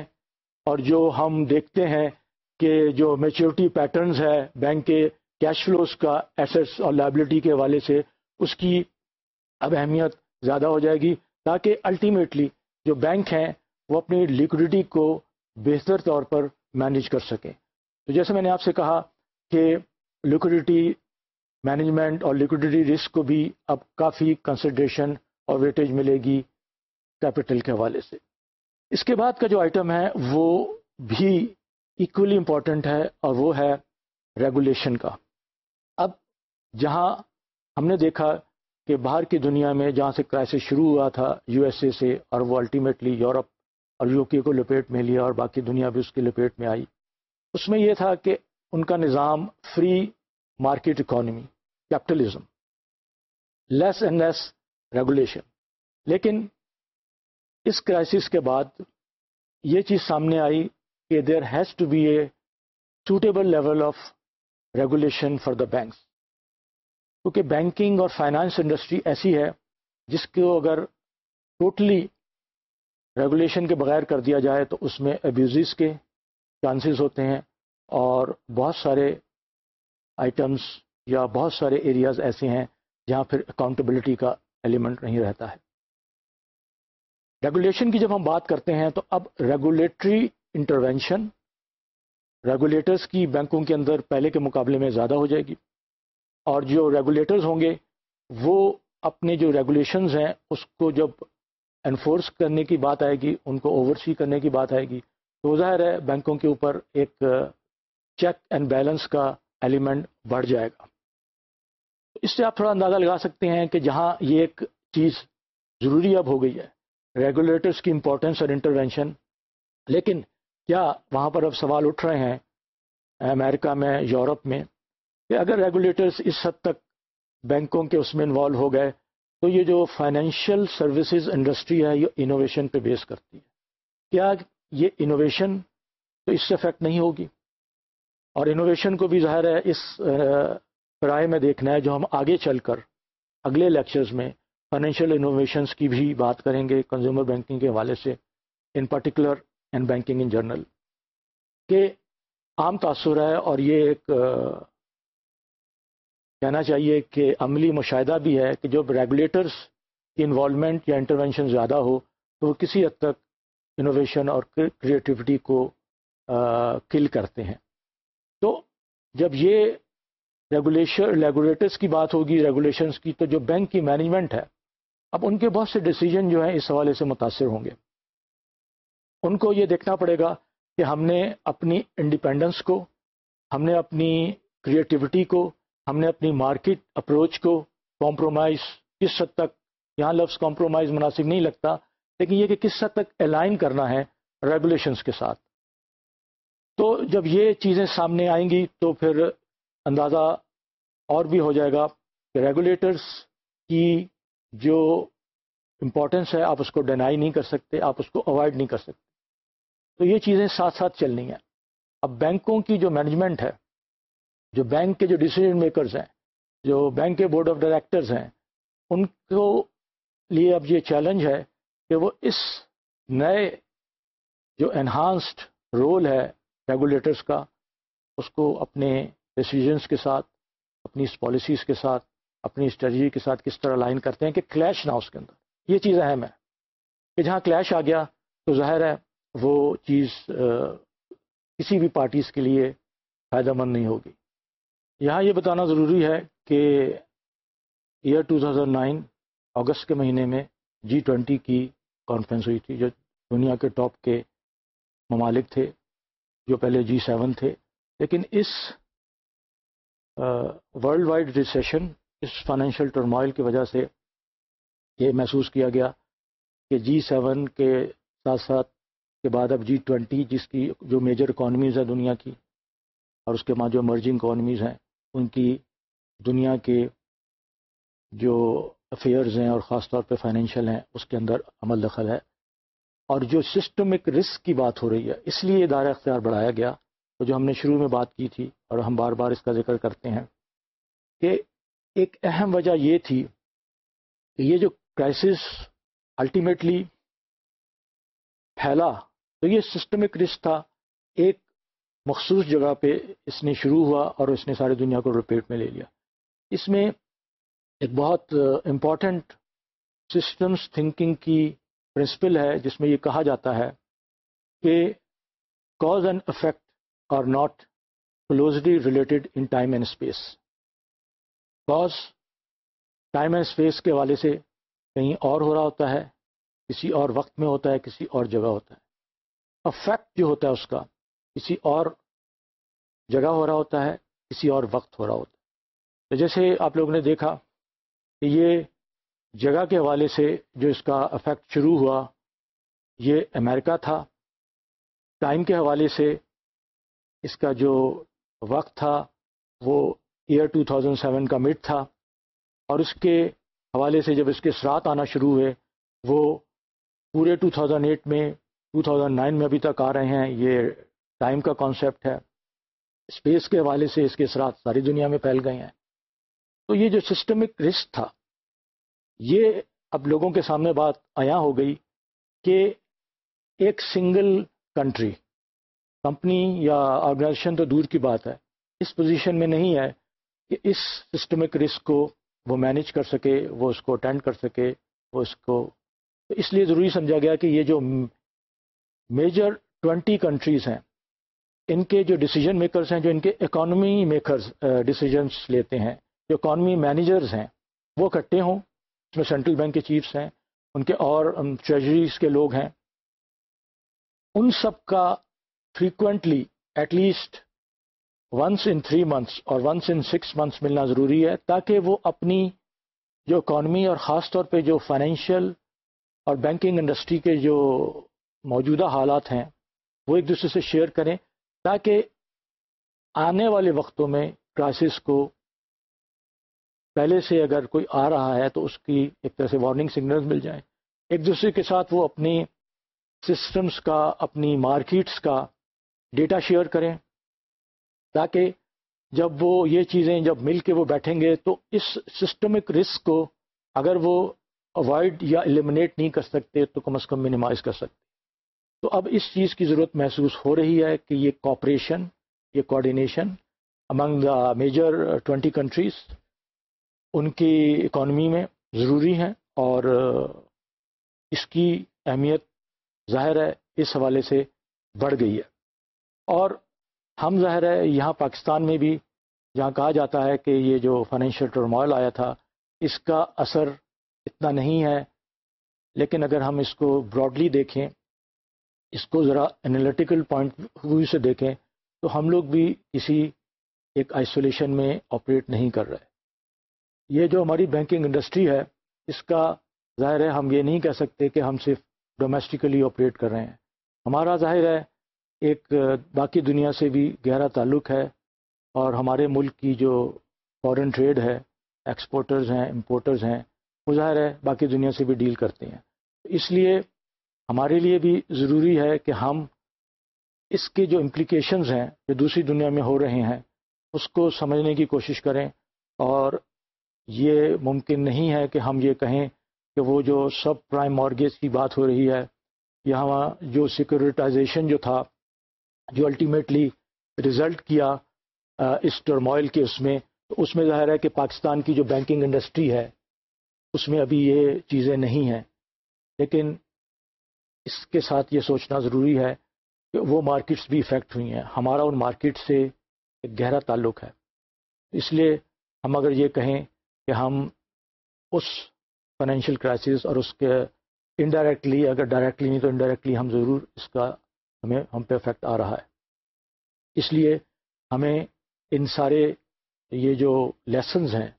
اور جو ہم دیکھتے ہیں کہ جو میچورٹی پیٹرنز ہے بینک کے کیش فلوز کا ایسٹس اور لائبلٹی کے حوالے سے اس کی اب اہمیت زیادہ ہو جائے گی تاکہ الٹیمیٹلی جو بینک ہیں وہ اپنی لیکوڈیٹی کو بہتر طور پر مینیج کر سکیں۔ تو جیسے میں نے آپ سے کہا کہ لیکوڈیٹی مینجمنٹ اور لیکوڈیٹی رسک کو بھی اب کافی کنسیڈریشن اور ویٹیج ملے گی۔ کیپٹل کے حوالے سے۔ اس کے بعد کا جو آئٹم ہے، وہ بھی ایکولی امپورٹنٹ ہے اور وہ ہے ریگولیشن کا۔ اب جہاں ہم نے دیکھا کہ باہر کی دنیا میں جہاں سے کرائسس شروع ہوا تھا یو ایس اے سے اور وہ الٹیمیٹلی یورپ اور یو کے کو لپیٹ میں لیا اور باقی دنیا بھی اس کی لپیٹ میں آئی۔ اس میں یہ تھا کہ ان کا نظام free market economy capitalism less and less regulation لیکن اس کرائسس کے بعد یہ چیز سامنے آئی کہ there has to be a suitable level of regulation for the banks کیونکہ بینکنگ اور فائنانس انڈسٹری ایسی ہے جس کو اگر ٹوٹلی ریگولیشن کے بغیر کر دیا جائے تو اس میں ابیوزز کے چانسز ہوتے ہیں اور بہت سارے آئٹمس یا بہت سارے ایریاز ایسے ہیں جہاں پھر اکاؤنٹیبلٹی کا ایلیمنٹ نہیں رہتا ہے۔ ریگولیشن کی جب ہم بات کرتے ہیں تو اب ریگولیٹری انٹروینشن ریگولیٹرز کی بینکوں کے اندر پہلے کے مقابلے میں زیادہ ہو جائے گی۔ اور جو ریگولیٹرز ہوں گے، وہ اپنے جو ریگولیشنز ہیں، اس کو جب انفورس کرنے کی بات آئے گی، ان کو اوور سی کرنے کی بات آئے گی، تو ظاہر ہے بینکوں کے اوپر ایک چیک اینڈ بیلنس کا ایلیمنٹ بڑھ جائے گا۔ اس سے آپ تھوڑا اندازہ لگا سکتے ہیں کہ جہاں یہ ایک چیز ضروری اب ہو گئی ہے۔ ریگولیٹرز کی امپورٹنس اور انٹروینشن لیکن کیا وہاں پر اب سوال اٹھ رہے ہیں امریکہ میں، یورپ میں، کہ اگر ریگولیٹرز اس حد تک بینکوں کے اس میں انوالو ہو گئے، تو یہ جو فائنینشیل سروسز انڈسٹری ہے، یہ انوویشن پہ بیس کرتی ہے۔ کیا یہ انوویشن تو اس سے افیکٹ نہیں ہوگی؟ اور انوویشن کو بھی ظاہر ہے، اس رائے میں دیکھنا ہے، جو ہم آگے چل کر اگلے لیکچرز میں فائنینشیل انوویشنس کی بھی بات کریں گے کنزیومر بینکنگ کے حوالے سے in particular and banking in general کہ عام تاثر ہے اور یہ ایک کہنا چاہیے کہ عملی مشاہدہ بھی ہے کہ جب ریگولیٹرس کی انوالومنٹ یا انٹروینشن زیادہ ہو تو وہ کسی حد تک انوویشن اور کریٹیوٹی کو کل کرتے ہیں. تو جب یہ ریگولیشن ریگولیٹرس کی بات ہوگی ریگولیشنس کی، تو جو بینک کی مینجمنٹ ہے اب ان کے بہت سے ڈیسیجن جو ہیں اس حوالے سے متاثر ہوں گے۔ ان کو یہ دیکھنا پڑے گا کہ ہم نے اپنی انڈیپینڈنس کو، ہم نے اپنی کریٹیوٹی کو، ہم نے اپنی مارکیٹ اپروچ کو کمپرومائز کس حد تک، یہاں لفظ کمپرومائز مناسب نہیں لگتا، لیکن یہ کہ کس حد تک الائن کرنا ہے ریگولیشنس کے ساتھ۔ تو جب یہ چیزیں سامنے آئیں گی تو پھر اندازہ اور بھی ہو جائے گا کہ ریگولیٹرس کی جو امپورٹنس ہے، آپ اس کو ڈینائی نہیں کر سکتے، آپ اس کو اوائڈ نہیں کر سکتے۔ تو یہ چیزیں ساتھ ساتھ چلنی ہیں۔ اب بینکوں کی جو مینجمنٹ ہے، جو بینک کے جو ڈیسیجن میکرز ہیں، جو بینک کے بورڈ آف ڈائریکٹرز ہیں، ان کو لیے اب یہ چیلنج ہے کہ وہ اس نئے جو انہانسڈ رول ہے ریگولیٹرز کا، اس کو اپنے ڈیسیجنس کے ساتھ، اپنی اس پالیسیز کے ساتھ اپنی اسٹریٹجی کے ساتھ کس طرح لائن کرتے ہیں کہ کلیش نہ اس کے اندر۔ یہ چیز اہم ہے کہ جہاں کلیش آ گیا تو ظاہر ہے وہ چیز کسی بھی پارٹیز کے لیے فائدہ مند نہیں ہوگی۔ یہاں یہ بتانا ضروری ہے کہ ایئر ٹو تھاؤزنڈ نائن اگست کے مہینے میں جی ٹوینٹی کی کانفرنس ہوئی تھی، جو دنیا کے ٹاپ کے ممالک تھے، جو پہلے جی سیون تھے۔ لیکن اس ورلڈ وائڈ ریسیشن اس فائنینشیل ٹرمائل کی وجہ سے یہ محسوس کیا گیا کہ جی سیون کے ساتھ ساتھ کے بعد اب جی ٹوینٹی جس کی جو میجر اکانومیز ہیں دنیا کی اور اس کے بعد جو امرجنگ اکانومیز ہیں، ان کی دنیا کے جو افیئرز ہیں اور خاص طور پہ فائنینشیل ہیں، اس کے اندر عمل دخل ہے۔ اور جو سسٹمک رسک کی بات ہو رہی ہے، اس لیے ادارہ اختیار بڑھایا گیا۔ تو جو ہم نے شروع میں بات کی تھی اور ہم بار بار اس کا ذکر کرتے ہیں کہ ایک اہم وجہ یہ تھی کہ یہ جو کرائسس الٹیمیٹلی پھیلا، تو یہ سسٹمک رسک تھا۔ ایک مخصوص جگہ پہ اس نے شروع ہوا اور اس نے ساری دنیا کو رپیٹ میں لے لیا۔ اس میں ایک بہت امپورٹنٹ سسٹمس تھنکنگ کی پرنسپل ہے، جس میں یہ کہا جاتا ہے کہ cause and effect are not closely related in time and space cause time and space کے حوالے سے کہیں اور ہو رہا ہوتا ہے، کسی اور وقت میں ہوتا ہے، کسی اور جگہ ہوتا ہے۔ افیکٹ جو ہوتا ہے اس کا، کسی اور جگہ ہو رہا ہوتا ہے، کسی اور وقت ہو رہا ہوتا ہے۔ تو جیسے آپ لوگوں نے دیکھا کہ یہ جگہ کے حوالے سے جو اس کا افیکٹ شروع ہوا، یہ امریکہ تھا۔ ٹائم کے حوالے سے اس کا جو وقت تھا، وہ ایئر 2007 کا مڈ تھا اور اس کے حوالے سے جب اس کے سرات آنا شروع ہوئے، وہ پورے 2008 میں 2009 میں ابھی تک آ رہے ہیں، یہ ٹائم کا کانسیپٹ ہے۔ اسپیس کے حوالے سے اس کے اثرات ساری دنیا میں پھیل گئے ہیں۔ تو یہ جو سسٹمک رسک تھا، یہ اب لوگوں کے سامنے بات آیا ہو گئی کہ ایک سنگل کنٹری کمپنی یا آرگنائزیشن تو دور کی بات ہے، اس پوزیشن میں نہیں ہے۔ کہ اس سسٹمک رسک کو وہ مینج کر سکے، وہ اس کو اٹینڈ کر سکے، وہ اس کو اس لیے ضروری سمجھا گیا کہ یہ جو میجر ٹوینٹی کنٹریز ہیں، ان کے جو ڈیسیجن میکرز ہیں، جو ان کے اکانومی میکرز ڈیسیجنس لیتے ہیں، جو اکانومی مینیجرز ہیں، وہ اکٹھے ہوں۔ اس میں سینٹرل بینک کے چیفس ہیں، ان کے اور um, ٹریجریز کے لوگ ہیں۔ ان سب کا frequently at least once in three months اور ونس ان سکس منتھس ملنا ضروری ہے تاکہ وہ اپنی جو اکانومی اور خاص طور پہ جو فائنینشیل اور بینکنگ انڈسٹری کے جو موجودہ حالات ہیں، وہ ایک دوسرے سے شیئر کریں تاکہ آنے والے وقتوں میں کرائسس کو پہلے سے اگر کوئی آ رہا ہے تو اس کی ایک طرح سے وارننگ سگنل مل جائیں۔ ایک دوسرے کے ساتھ وہ اپنی سسٹمز کا، اپنی مارکیٹس کا ڈیٹا شیئر کریں۔ تاکہ جب وہ یہ چیزیں جب مل کے وہ بیٹھیں گے تو اس سسٹمک رسک کو اگر وہ اوائڈ یا ایلیمنیٹ نہیں کر سکتے تو کم از کم منیمائز کر سکتے۔ تو اب اس چیز کی ضرورت محسوس ہو رہی ہے کہ یہ کوپریشن یہ coordination among the major twenty countries ان کی اکانومی میں ضروری ہیں اور، اس کی اہمیت ظاہر ہے اس حوالے سے بڑھ گئی ہے۔ اور ہم ظاہر ہے یہاں پاکستان میں بھی جہاں کہا جاتا ہے کہ یہ جو فائنینشیل ٹرمائل آیا تھا، اس کا اثر اتنا نہیں ہے۔ لیکن اگر ہم اس کو براڈلی دیکھیں، اس کو ذرا انالیٹیکل پوائنٹ ویو سے دیکھیں، تو ہم لوگ بھی کسی ایک آئسولیشن میں آپریٹ نہیں کر رہے۔ یہ جو ہماری بینکنگ انڈسٹری ہے، اس کا ظاہر ہے ہم یہ نہیں کہہ سکتے کہ ہم صرف ڈومیسٹیکلی آپریٹ کر رہے ہیں۔ ہمارا ظاہر ہے ایک باقی دنیا سے بھی گہرا تعلق ہے اور ہمارے ملک کی جو فورن ٹریڈ ہے ایکسپورٹرز ہیں امپورٹرز ہیں، وہ ظاہر ہے باقی دنیا سے بھی ڈیل کرتے ہیں۔ اس لیے ہمارے لیے بھی ضروری ہے کہ ہم اس کے جو امپلیکیشنز ہیں جو دوسری دنیا میں ہو رہے ہیں، اس کو سمجھنے کی کوشش کریں۔ اور یہ ممکن نہیں ہے کہ ہم یہ کہیں کہ وہ جو سب پرائم مارگیج کی بات ہو رہی ہے، یہاں جو سیکورٹائزیشن جو تھا جو الٹیمیٹلی رزلٹ کیا اس ٹرموائل کے اس میں، تو اس میں ظاہر ہے کہ پاکستان کی جو بینکنگ انڈسٹری ہے، اس میں ابھی یہ چیزیں نہیں ہیں۔ لیکن اس کے ساتھ یہ سوچنا ضروری ہے کہ وہ مارکیٹس بھی افیکٹ ہوئی ہیں۔ ہمارا ان مارکیٹ سے ایک گہرا تعلق ہے۔ اس لیے ہم اگر یہ کہیں کہ ہم اس فائنینشیل کرائسس اور اس کے انڈائریکٹلی اگر ڈائریکٹلی نہیں تو انڈائریکٹلی ہم ضرور اس کا ہمیں ہم پہ افیکٹ آ رہا ہے۔ اس لیے ہمیں ان سارے یہ جو لیسنز ہیں،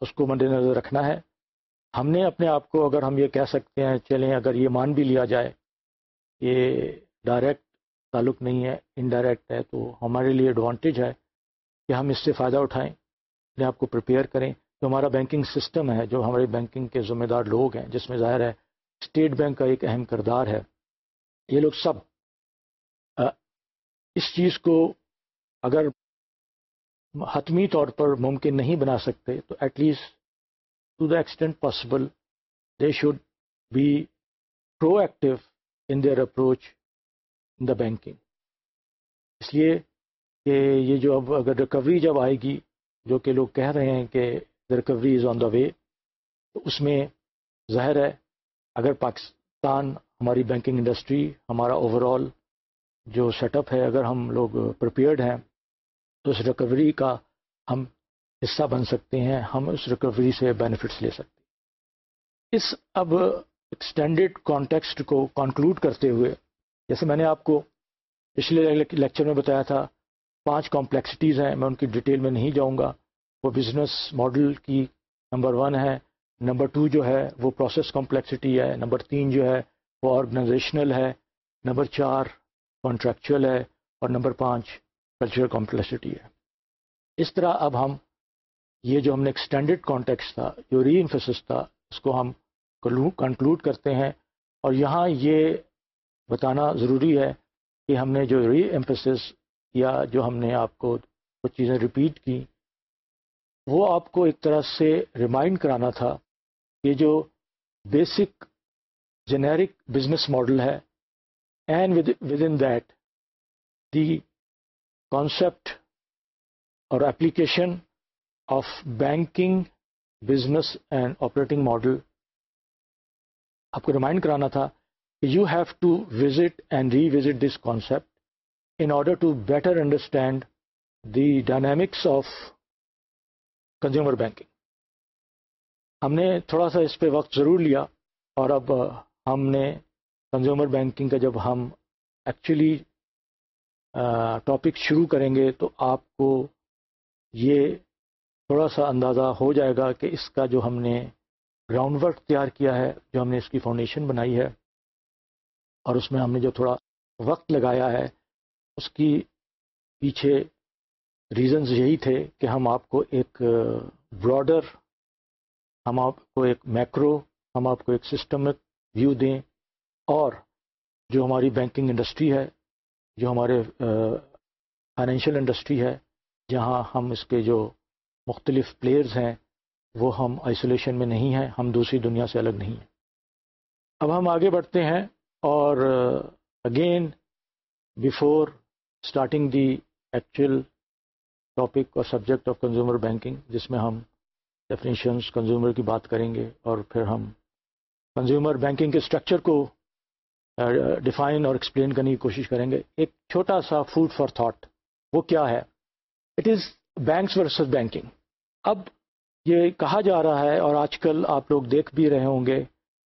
اس کو مد نظر رکھنا ہے۔ ہم نے اپنے آپ کو اگر ہم یہ کہہ سکتے ہیں، چلیں اگر یہ مان بھی لیا جائے کہ ڈائریکٹ تعلق نہیں ہے انڈائریکٹ ہے، تو ہمارے لیے ایڈوانٹیج ہے کہ ہم اس سے فائدہ اٹھائیں، اپنے آپ کو پریپیئر کریں۔ جو ہمارا بینکنگ سسٹم ہے، جو ہمارے بینکنگ کے ذمہ دار لوگ ہیں، جس میں ظاہر ہے اسٹیٹ بینک کا ایک اہم کردار ہے۔ یہ لوگ سب اس چیز کو اگر حتمی طور پر ممکن نہیں بنا سکتے، تو at least to the extent possible they should be proactive in their approach in the banking اس لیے کہ یہ جو اب اگر ریکوری جب آئے گی، جو کہ لوگ کہہ رہے ہیں کہ ریکوری از آن دا وے تو اس میں ظاہر ہے، اگر پاکستان ہماری بینکنگ انڈسٹری ہمارا اوور آل جو سیٹ اپ ہے، اگر ہم لوگ پریپیئرڈ ہیں، تو اس ریکوری کا ہم حصہ بن سکتے ہیں، ہم اس ریکوری سے بینیفٹس لے سکتے ہیں۔ اس اب ایکسٹینڈیڈ کانٹیکسٹ کو کنکلوڈ کرتے ہوئے، جیسے میں نے آپ کو پچھلے لیکچر میں بتایا تھا، پانچ کمپلیکسٹیز ہیں، میں ان کی ڈیٹیل میں نہیں جاؤں گا۔ وہ بزنس ماڈل کی نمبر ون ہے نمبر ٹو جو ہے، وہ پروسیس کمپلیکسٹی ہے نمبر تین جو ہے، وہ آرگنائزیشنل ہے نمبر چار کانٹریکچوئل ہے اور نمبر پانچ کلچرل کمپلیکسٹی ہے۔ اس طرح اب ہم یہ جو ہم نے ایکسٹینڈڈ کانٹیکس تھا، جو ری انفسس تھا، اس کو ہم کنکلوڈ کرتے ہیں۔ اور یہاں یہ بتانا ضروری ہے کہ ہم نے جو ری ایمفسس یا جو ہم نے آپ کو کچھ چیزیں ریپیٹ کی، وہ آپ کو ایک طرح سے ریمائنڈ کرانا تھا کہ جو بیسک جنیرک بزنس ماڈل ہے and within that the concept اور application of banking business and operating model آپ کو ریمائنڈ کرانا تھا کہ you have to visit and revisit this concept in order to better understand the dynamics of consumer banking ہم نے تھوڑا سا اس پہ وقت ضرور لیا اور اب ہم نے کنزیومر بینکنگ کا جب ہم ایکچولی ٹاپک شروع کریں گے تو آپ کو یہ تھوڑا سا اندازہ ہو جائے گا کہ اس کا جو ہم نے گراؤنڈ ورک تیار کیا ہے، جو ہم نے اس کی فاؤنڈیشن بنائی ہے، اور اس میں ہم نے جو تھوڑا وقت لگایا ہے، اس کی پیچھے ریزنز یہی تھے کہ ہم آپ کو ایک براڈر ہم آپ کو ایک میکرو ہم آپ کو ایک سسٹمک ویو دیں اور جو ہماری بینکنگ انڈسٹری ہے، جو ہمارے فائنینشیل انڈسٹری ہے، جہاں ہم اس کے جو مختلف پلیئرز ہیں، وہ ہم آئسولیشن میں نہیں ہیں، ہم دوسری دنیا سے الگ نہیں ہیں۔ اب ہم آگے بڑھتے ہیں اور again before starting the actual topic اور سبجیکٹ آف کنزیومر بینکنگ جس میں ہم ڈیفینیشنس کنزیومر کی بات کریں گے اور پھر ہم کنزیومر بینکنگ کے اسٹرکچر کو ڈیفائن اور ایکسپلین کرنے کی کوشش کریں گے۔ ایک چھوٹا سا فوڈ فار تھاٹ وہ کیا ہے؟ It is banks versus banking اب یہ کہا جا رہا ہے اور آج کل آپ لوگ دیکھ بھی رہے ہوں گے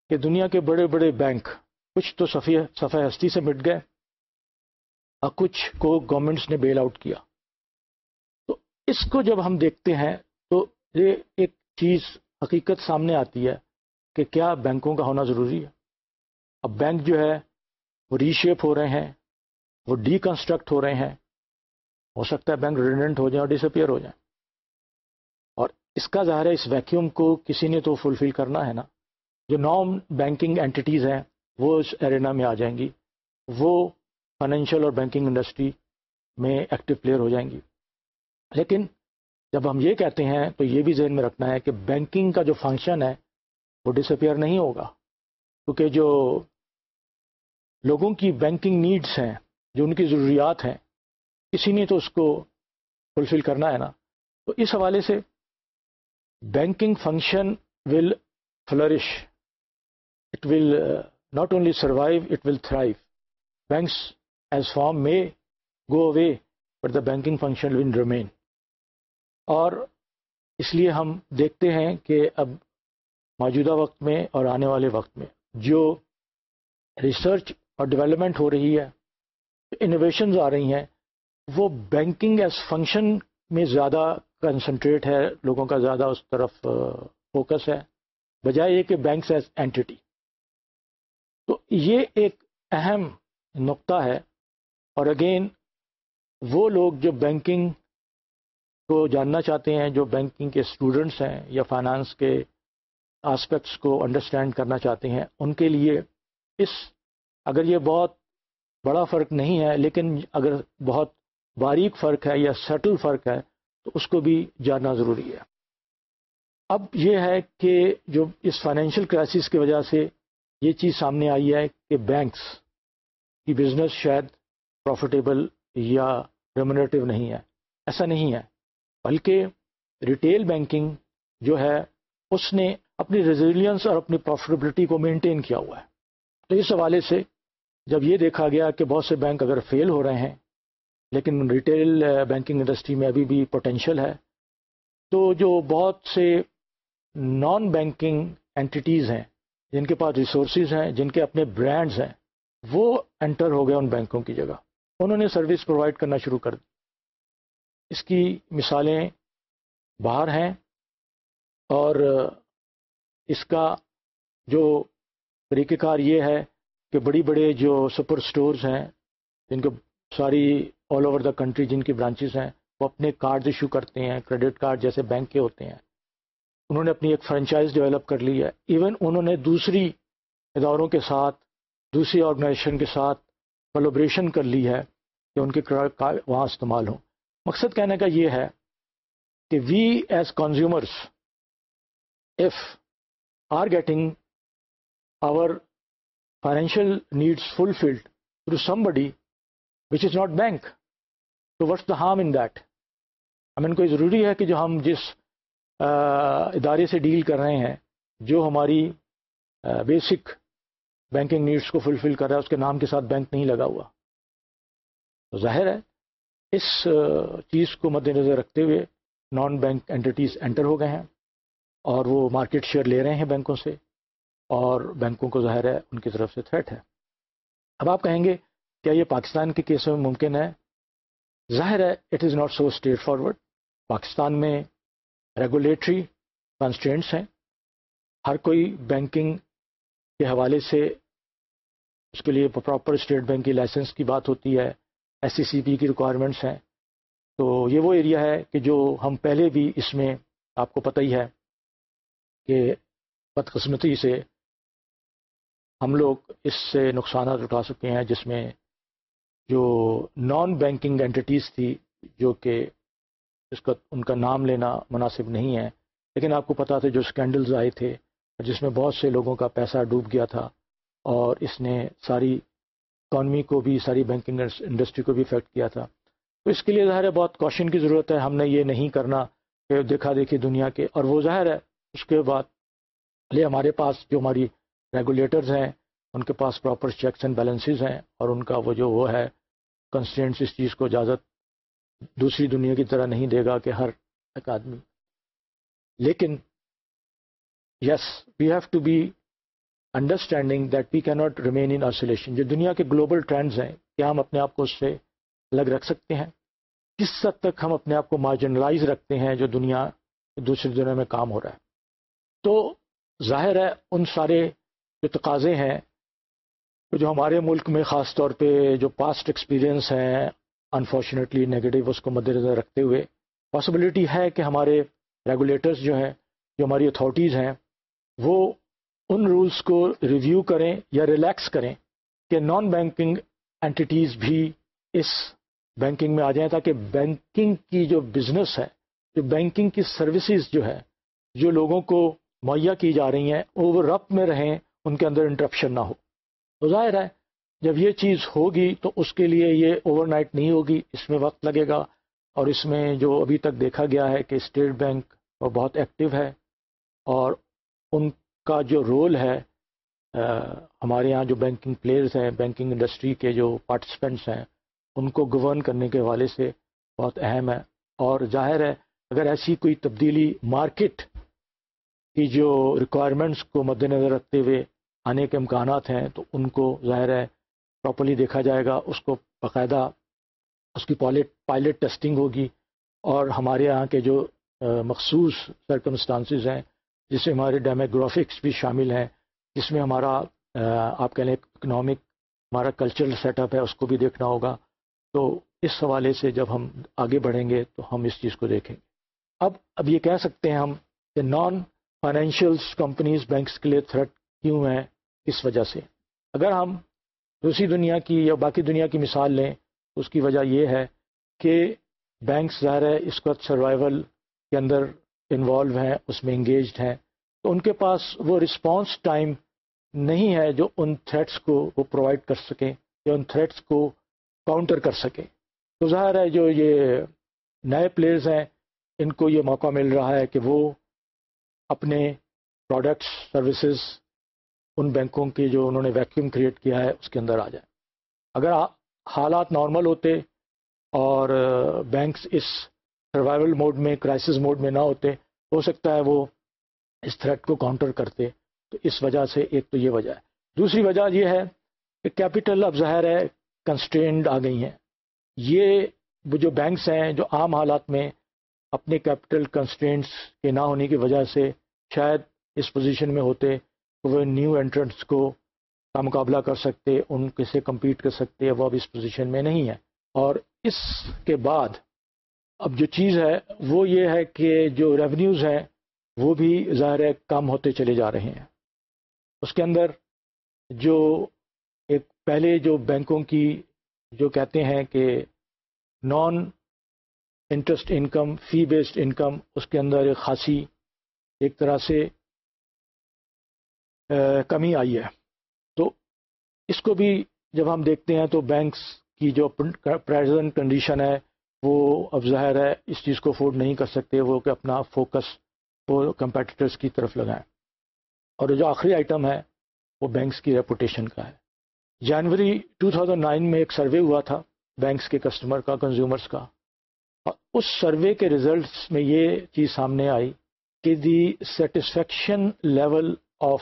کہ دنیا کے بڑے بڑے بینک کچھ تو صفحہ ہستی سے مٹ گئے۔ اور کچھ کو گورنمنٹس نے بیل آؤٹ کیا۔ تو اس کو جب ہم دیکھتے ہیں تو یہ ایک چیز حقیقت سامنے آتی ہے کہ کیا بینکوں کا ہونا ضروری ہے۔ اب بینک جو ہے وہ ری شیپ ہو رہے ہیں، وہ ڈی کنسٹرکٹ ہو رہے ہیں۔ ہو سکتا ہے بینک ریڈنٹ ہو جائیں اور ڈسپیئر ہو جائیں اور اس کا ظاہر ہے اس ویکیوم کو کسی نے تو فلفل کرنا ہے نا۔ جو نان بینکنگ اینٹیز ہیں، وہ اس ایرینا میں آ جائیں گی۔ وہ فائنینشیل اور بینکنگ انڈسٹری میں ایکٹیو پلیئر ہو جائیں گی۔ لیکن جب ہم یہ کہتے ہیں، تو یہ بھی ذہن میں رکھنا ہے کہ بینکنگ کا جو فنکشن ہے، وہ ڈس اپیئر نہیں ہوگا۔ کیونکہ جو لوگوں کی بینکنگ نیڈس ہیں، جو ان کی ضروریات ہیں کسی نے تو اس کو فلفل کرنا ہے نا۔ تو اس حوالے سے banking function will flourish it will not only survive it will thrive banks as form may go away but the banking function will remain اور اس لیے ہم دیکھتے ہیں کہ اب موجودہ وقت میں اور آنے والے وقت میں جو ریسرچ اور ڈیولپمنٹ ہو رہی ہے انوویشنز آ رہی ہیں، وہ بینکنگ ایز فنکشن میں زیادہ کنسنٹریٹ ہے، لوگوں کا زیادہ اس طرف فوکس ہے، بجائے یہ کہ بینکس ایز اینٹی تو یہ ایک اہم نقطہ ہے۔ اور اگین وہ لوگ جو بینکنگ کو جاننا چاہتے ہیں، جو بینکنگ کے اسٹوڈنٹس ہیں یا فائنانس کے آسپیکٹس کو انڈرسٹینڈ کرنا چاہتے ہیں، ان کے لیے اس، اگر یہ بہت بڑا فرق نہیں ہے، لیکن اگر بہت باریک فرق ہے یا سٹل فرق ہے، تو اس کو بھی جاننا ضروری ہے۔ اب یہ ہے کہ جو اس فائنینشیل کرائسس کی وجہ سے یہ چیز سامنے آئی ہے کہ بینکس کی بزنس شاید پروفیٹیبل یا ریمونیٹو نہیں ہے۔ ایسا نہیں ہے، بلکہ ریٹیل بینکنگ جو ہے، اس نے اپنی ریزیلینس اور اپنی پروفیٹیبلٹی کو مینٹین کیا ہوا ہے۔ تو اس حوالے سے جب یہ دیکھا گیا کہ بہت سے بینک اگر فیل ہو رہے ہیں، لیکن ریٹیل بینکنگ انڈسٹری میں ابھی بھی پوٹینشیل ہے، تو جو بہت سے نان بینکنگ اینٹیز ہیں، جن کے پاس ریسورسز ہیں، جن کے اپنے برانڈز ہیں، وہ انٹر ہو گئے ان بینکوں کی جگہ۔ انہوں نے سروس پرووائڈ کرنا شروع کر دی۔ اس کی مثالیں باہر ہیں اور اس کا جو طریقہ کار یہ ہے کہ بڑی بڑے جو سپر سٹورز ہیں، جن کو ساری آل اوور دا کنٹری جن کی برانچز ہیں، وہ اپنے کارڈ ایشو کرتے ہیں کریڈٹ کارڈ جیسے بینک کے ہوتے ہیں۔ انہوں نے اپنی ایک فرنچائز ڈیولپ کر لی ہے۔ ایون انہوں نے دوسری اداروں کے ساتھ، دوسری آرگنائزیشن کے ساتھ کولوبریشن کر لی ہے کہ ان کے کارڈ وہاں استعمال ہوں۔ مقصد کہنے کا یہ ہے کہ we as consumers if are getting our financial needs fulfilled through somebody which is not bank تو what's the harm in that ہمیں کوئی ضروری ہے کہ جو ہم جس ادارے سے ڈیل کر رہے ہیں جو ہماری بیسک بینکنگ نیڈس کو فلفل کر رہا ہے اس کے نام کے ساتھ بینک نہیں لگا ہوا تو ظاہر ہے اس چیز کو مد نظر رکھتے ہوئے نان بینک اینٹیز انٹر ہو گئے ہیں اور وہ مارکیٹ شیئر لے رہے ہیں بینکوں سے اور بینکوں کو ظاہر ہے ان کی طرف سے تھریٹ ہے۔ اب آپ کہیں گے، کیا یہ پاکستان کے کیسوں میں ممکن ہے؟ ظاہر ہے it is not so straightforward Pakistan میں ریگولیٹری کانسٹینٹس ہیں۔ ہر کوئی بینکنگ کے حوالے سے اس کے لیے پراپر اسٹیٹ بینک کی لائسنس کی بات ہوتی ہے ایس سی سی پی کی ریکوائرمنٹس ہیں۔ تو یہ وہ ایریا ہے کہ جو ہم پہلے بھی اس میں آپ کو پتہ ہی ہے۔ کہ بدقسمتی سے ہم لوگ اس سے نقصانات اٹھا سکے ہیں، جس میں جو نان بینکنگ اینٹیز تھی، جو کہ اس کا ان کا نام لینا مناسب نہیں ہے۔ لیکن آپ کو پتا تھا جو اسکینڈلز آئے تھے، جس میں بہت سے لوگوں کا پیسہ ڈوب گیا تھا اور اس نے ساری اکانومی کو بھی، ساری بینکنگ انڈسٹری کو بھی افیکٹ کیا تھا۔ تو اس کے لیے ظاہر ہے بہت کوشن کی ضرورت ہے، ہم نے یہ نہیں کرنا کہ دیکھا دیکھی دنیا کے۔ اور وہ ظاہر ہے اس کے بعد لیے ہمارے پاس جو ہماری ریگولیٹرز ہیں، ان کے پاس پراپر چیکس اینڈ بیلنسز ہیں اور ان کا وہ جو وہ ہے کنسٹینٹس اس چیز کو اجازت دوسری دنیا کی طرح نہیں دے گا کہ ہر ایک آدمی۔ لیکن yes we have to be understanding that we can not remain ان آسولیشن جو دنیا کے گلوبل ٹرینڈز ہیں، کیا ہم اپنے آپ کو اس سے الگ رکھ سکتے ہیں؟ کس حد تک ہم اپنے آپ کو مارجنلائز رکھتے ہیں جو دنیا، دوسری دنیا میں کام ہو رہا ہے؟ تو ظاہر ہے ان سارے جو تقاضے ہیں، جو ہمارے ملک میں خاص طور پہ جو پاسٹ ایکسپیرئنس ہیں انفارچونیٹلی نگیٹو اس کو مد نظر رکھتے ہوئے پاسبلٹی ہے کہ ہمارے ریگولیٹرز جو ہیں، جو ہماری اتھارٹیز ہیں، وہ ان رولز کو ریویو کریں یا ریلیکس کریں کہ نان بینکنگ اینٹیز بھی اس بینکنگ میں آ جائیں تاکہ بینکنگ کی جو بزنس ہے، جو بینکنگ کی سروسز جو ہے، جو لوگوں کو مہیا کی جا رہی ہیں اوور رپ میں رہیں، ان کے اندر انٹرپشن نہ ہو۔ تو ظاہر ہے، جب یہ چیز ہوگی تو اس کے لیے یہ اوور نائٹ نہیں ہوگی، اس میں وقت لگے گا۔ اور اس میں جو ابھی تک دیکھا گیا ہے کہ اسٹیٹ بینک وہ بہت ایکٹیو ہے، اور ان کا جو رول ہے ہمارے ہاں جو بینکنگ پلیئرز ہیں بینکنگ انڈسٹری کے جو پارٹیسپینٹس ہیں، ان کو گورن کرنے کے حوالے سے بہت اہم ہے۔ اور ظاہر ہے، اگر ایسی کوئی تبدیلی مارکیٹ کی جو ریکوائرمنٹس کو مد نظر رکھتے ہوئے آنے کے امکانات ہیں تو ان کو ظاہر ہے پراپرلی دیکھا جائے گا، اس کو باقاعدہ اس کی پائلٹ پائلٹ ٹیسٹنگ ہوگی اور ہمارے یہاں کے جو مخصوص سرکمسٹانسز ہیں، جس سے ہمارے ڈیموگرافکس بھی شامل ہیں، جس میں ہمارا آپ کہہ لیں اکنامک ہمارا کلچرل سیٹ اپ ہے، اس کو بھی دیکھنا ہوگا۔ تو اس حوالے سے جب ہم آگے بڑھیں گے تو ہم اس چیز کو دیکھیں گے۔ اب اب یہ کہہ سکتے ہیں ہم کہ نان فائنینشیل کمپنیز بینکس کے لیے تھریٹ کیوں ہیں اس وجہ سے؟ اگر ہم دوسری دنیا کی یا باقی دنیا کی مثال لیں، اس کی وجہ یہ ہے کہ بینکس ظاہر ہے اس وقت سروائیول کے اندر انوالو ہیں، اس میں انگیجڈ ہیں۔ تو ان کے پاس وہ رسپانس ٹائم نہیں ہے جو ان تھریٹس کو وہ پرووائڈ کر سکیں یا ان تھریٹس کو کاؤنٹر کر سکیں۔ تو ظاہر ہے جو یہ نئے پلیئرز ہیں، ان کو یہ موقع مل رہا ہے کہ وہ اپنے پروڈکٹس سروسز ان بینکوں کے جو انہوں نے ویکیوم کریٹ کیا ہے، اس کے اندر آ جائیں اگر حالات نارمل ہوتے اور بینکس اس سروائول موڈ میں کرائسس موڈ میں نہ ہوتے، ہو سکتا ہے وہ اس تھریٹ کو کاؤنٹر کرتے۔ تو اس وجہ سے ایک تو یہ وجہ ہے۔ دوسری وجہ یہ ہے کہ کیپٹل اب ظاہر ہے کنسٹینڈ آ گئی ہیں۔ یہ جو بینکس ہیں، جو عام حالات میں اپنے کیپٹل کنسٹینٹس کے نہ ہونے کی وجہ سے شاید اس پوزیشن میں ہوتے تو وہ نیو انٹرنٹس کو کا مقابلہ کر سکتے، ان کے سے کمپیٹ کر سکتے، وہ اب اس پوزیشن میں نہیں ہے اور اس کے بعد اب جو چیز ہے، وہ یہ ہے کہ جو ریونیوز ہیں، وہ بھی ظاہر ہے کم ہوتے چلے جا رہے ہیں۔ اس کے اندر جو ایک پہلے جو بینکوں کی جو کہتے ہیں کہ non interest income, fee based income, اس کے اندر ایک خاصی ایک طرح سے کمی آئی ہے۔ تو اس کو بھی جب ہم دیکھتے ہیں تو بینکس کی جو پریزنٹ کنڈیشن ہے، وہ اب ظاہر ہے اس چیز کو افورڈ نہیں کر سکتے، وہ کہ اپنا فوکس وہ کمپیٹیٹرس کی طرف لگائیں۔ اور جو آخری آئٹم ہے، وہ بینکس کی ریپوٹیشن کا ہے۔ جنوری 2009 میں ایک سروے ہوا تھا بینکس کے کسٹمر کا کنزیومرس کا۔ اس سروے کے ریزلٹس میں یہ چیز سامنے آئی کہ the satisfaction level of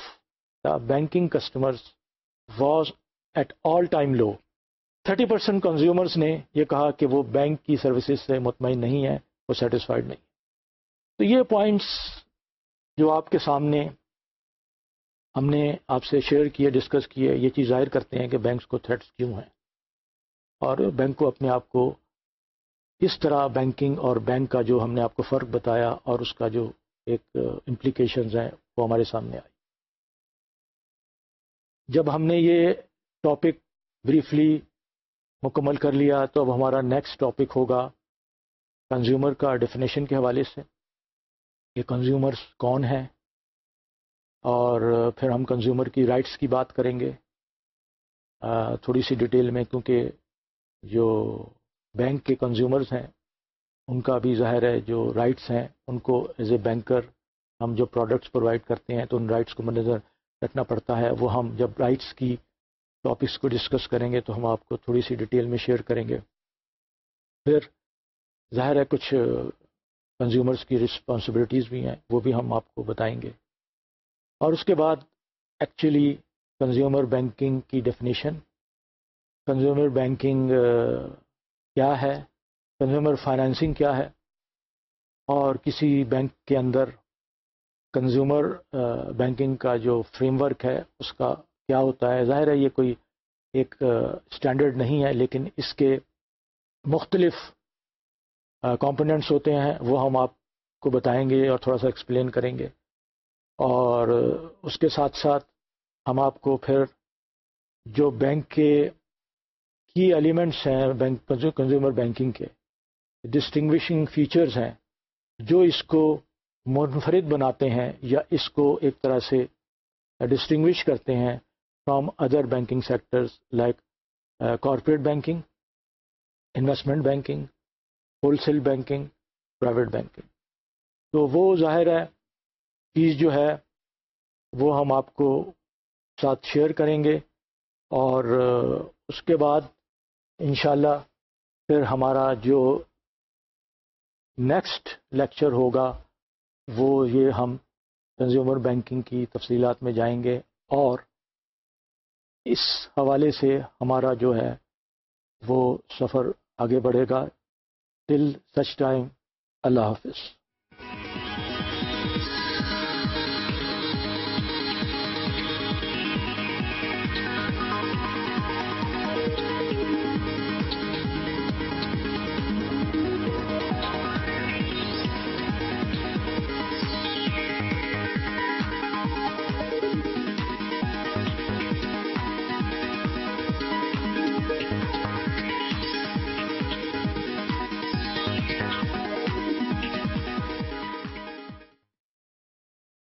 the banking customers was at all time low thirty percent consumers نے یہ کہا کہ وہ بینک کی سروسز سے مطمئن نہیں ہے وہ سیٹسفائڈ نہیں تو یہ پوائنٹس جو آپ کے سامنے ہم نے آپ سے شیئر کیے ڈسکس کیے، یہ چیز ظاہر کرتے ہیں کہ بینکس کو تھریٹس کیوں ہیں۔ اور بینک کو اپنے آپ کو اس طرح بینکنگ اور بینک کا جو ہم نے آپ کو فرق بتایا اور اس کا جو ایک امپلیکیشنز ہیں، وہ ہمارے سامنے آئی جب ہم نے یہ ٹاپک بریفلی مکمل کر لیا، تو اب ہمارا نیکسٹ ٹاپک ہوگا کنزیومر کا ڈیفینیشن کے حوالے سے۔ کہ کنزیومرس کون ہیں؟ اور پھر ہم کنزیومر کی رائٹس کی بات کریں گے تھوڑی سی ڈیٹیل میں، کیونکہ جو بینک کے کنزیومرز ہیں، ان کا بھی ظاہر ہے جو رائٹس ہیں، ان کو ایز اے بینکر ہم جو پروڈکٹس پرووائڈ کرتے ہیں تو ان رائٹس کو نظر رکھنا پڑتا ہے۔ وہ ہم جب رائٹس کی ٹاپکس کو ڈسکس کریں گے تو ہم آپ کو تھوڑی سی ڈیٹیل میں شیئر کریں گے۔ پھر ظاہر ہے کچھ کنزیومرس کی رسپانسبلٹیز بھی ہیں، وہ بھی ہم آپ کو بتائیں گے۔ اور اس کے بعد ایکچولی کنزیومر بینکنگ کی ڈیفینیشن کنزیومر بینکنگ کیا ہے؟ کنزیومر فائنینسنگ کیا ہے؟ اور کسی بینک کے اندر کنزیومر بینکنگ کا جو فریم ورک ہے، اس کا کیا ہوتا ہے؟ ظاہر ہے یہ کوئی ایک اسٹینڈرڈ نہیں ہے، لیکن اس کے مختلف کمپوننٹس ہوتے ہیں، وہ ہم آپ کو بتائیں گے اور تھوڑا سا ایکسپلین کریں گے۔ اور اس کے ساتھ ساتھ ہم آپ کو پھر جو بینک کے کی ایلیمنٹس ہیں بینک کنزیومر بینکنگ کے. ڈسٹنگوشنگ فیچرز ہیں جو اس کو منفرد بناتے ہیں یا اس کو ایک طرح سے ڈسٹنگوش کرتے ہیں from other banking sectors like corporate banking investment banking wholesale banking private banking تو وہ ظاہر ہے، چیز جو ہے، وہ ہم آپ کو ساتھ شیئر کریں گے اور uh, اس کے بعد انشاءاللہ پھر ہمارا جو نیکسٹ لیکچر ہوگا، وہ یہ ہم کنزیومر بینکنگ کی تفصیلات میں جائیں گے۔ اور اس حوالے سے ہمارا جو ہے، وہ سفر آگے بڑھے گا۔ ٹل سچ ٹائم اللہ حافظ۔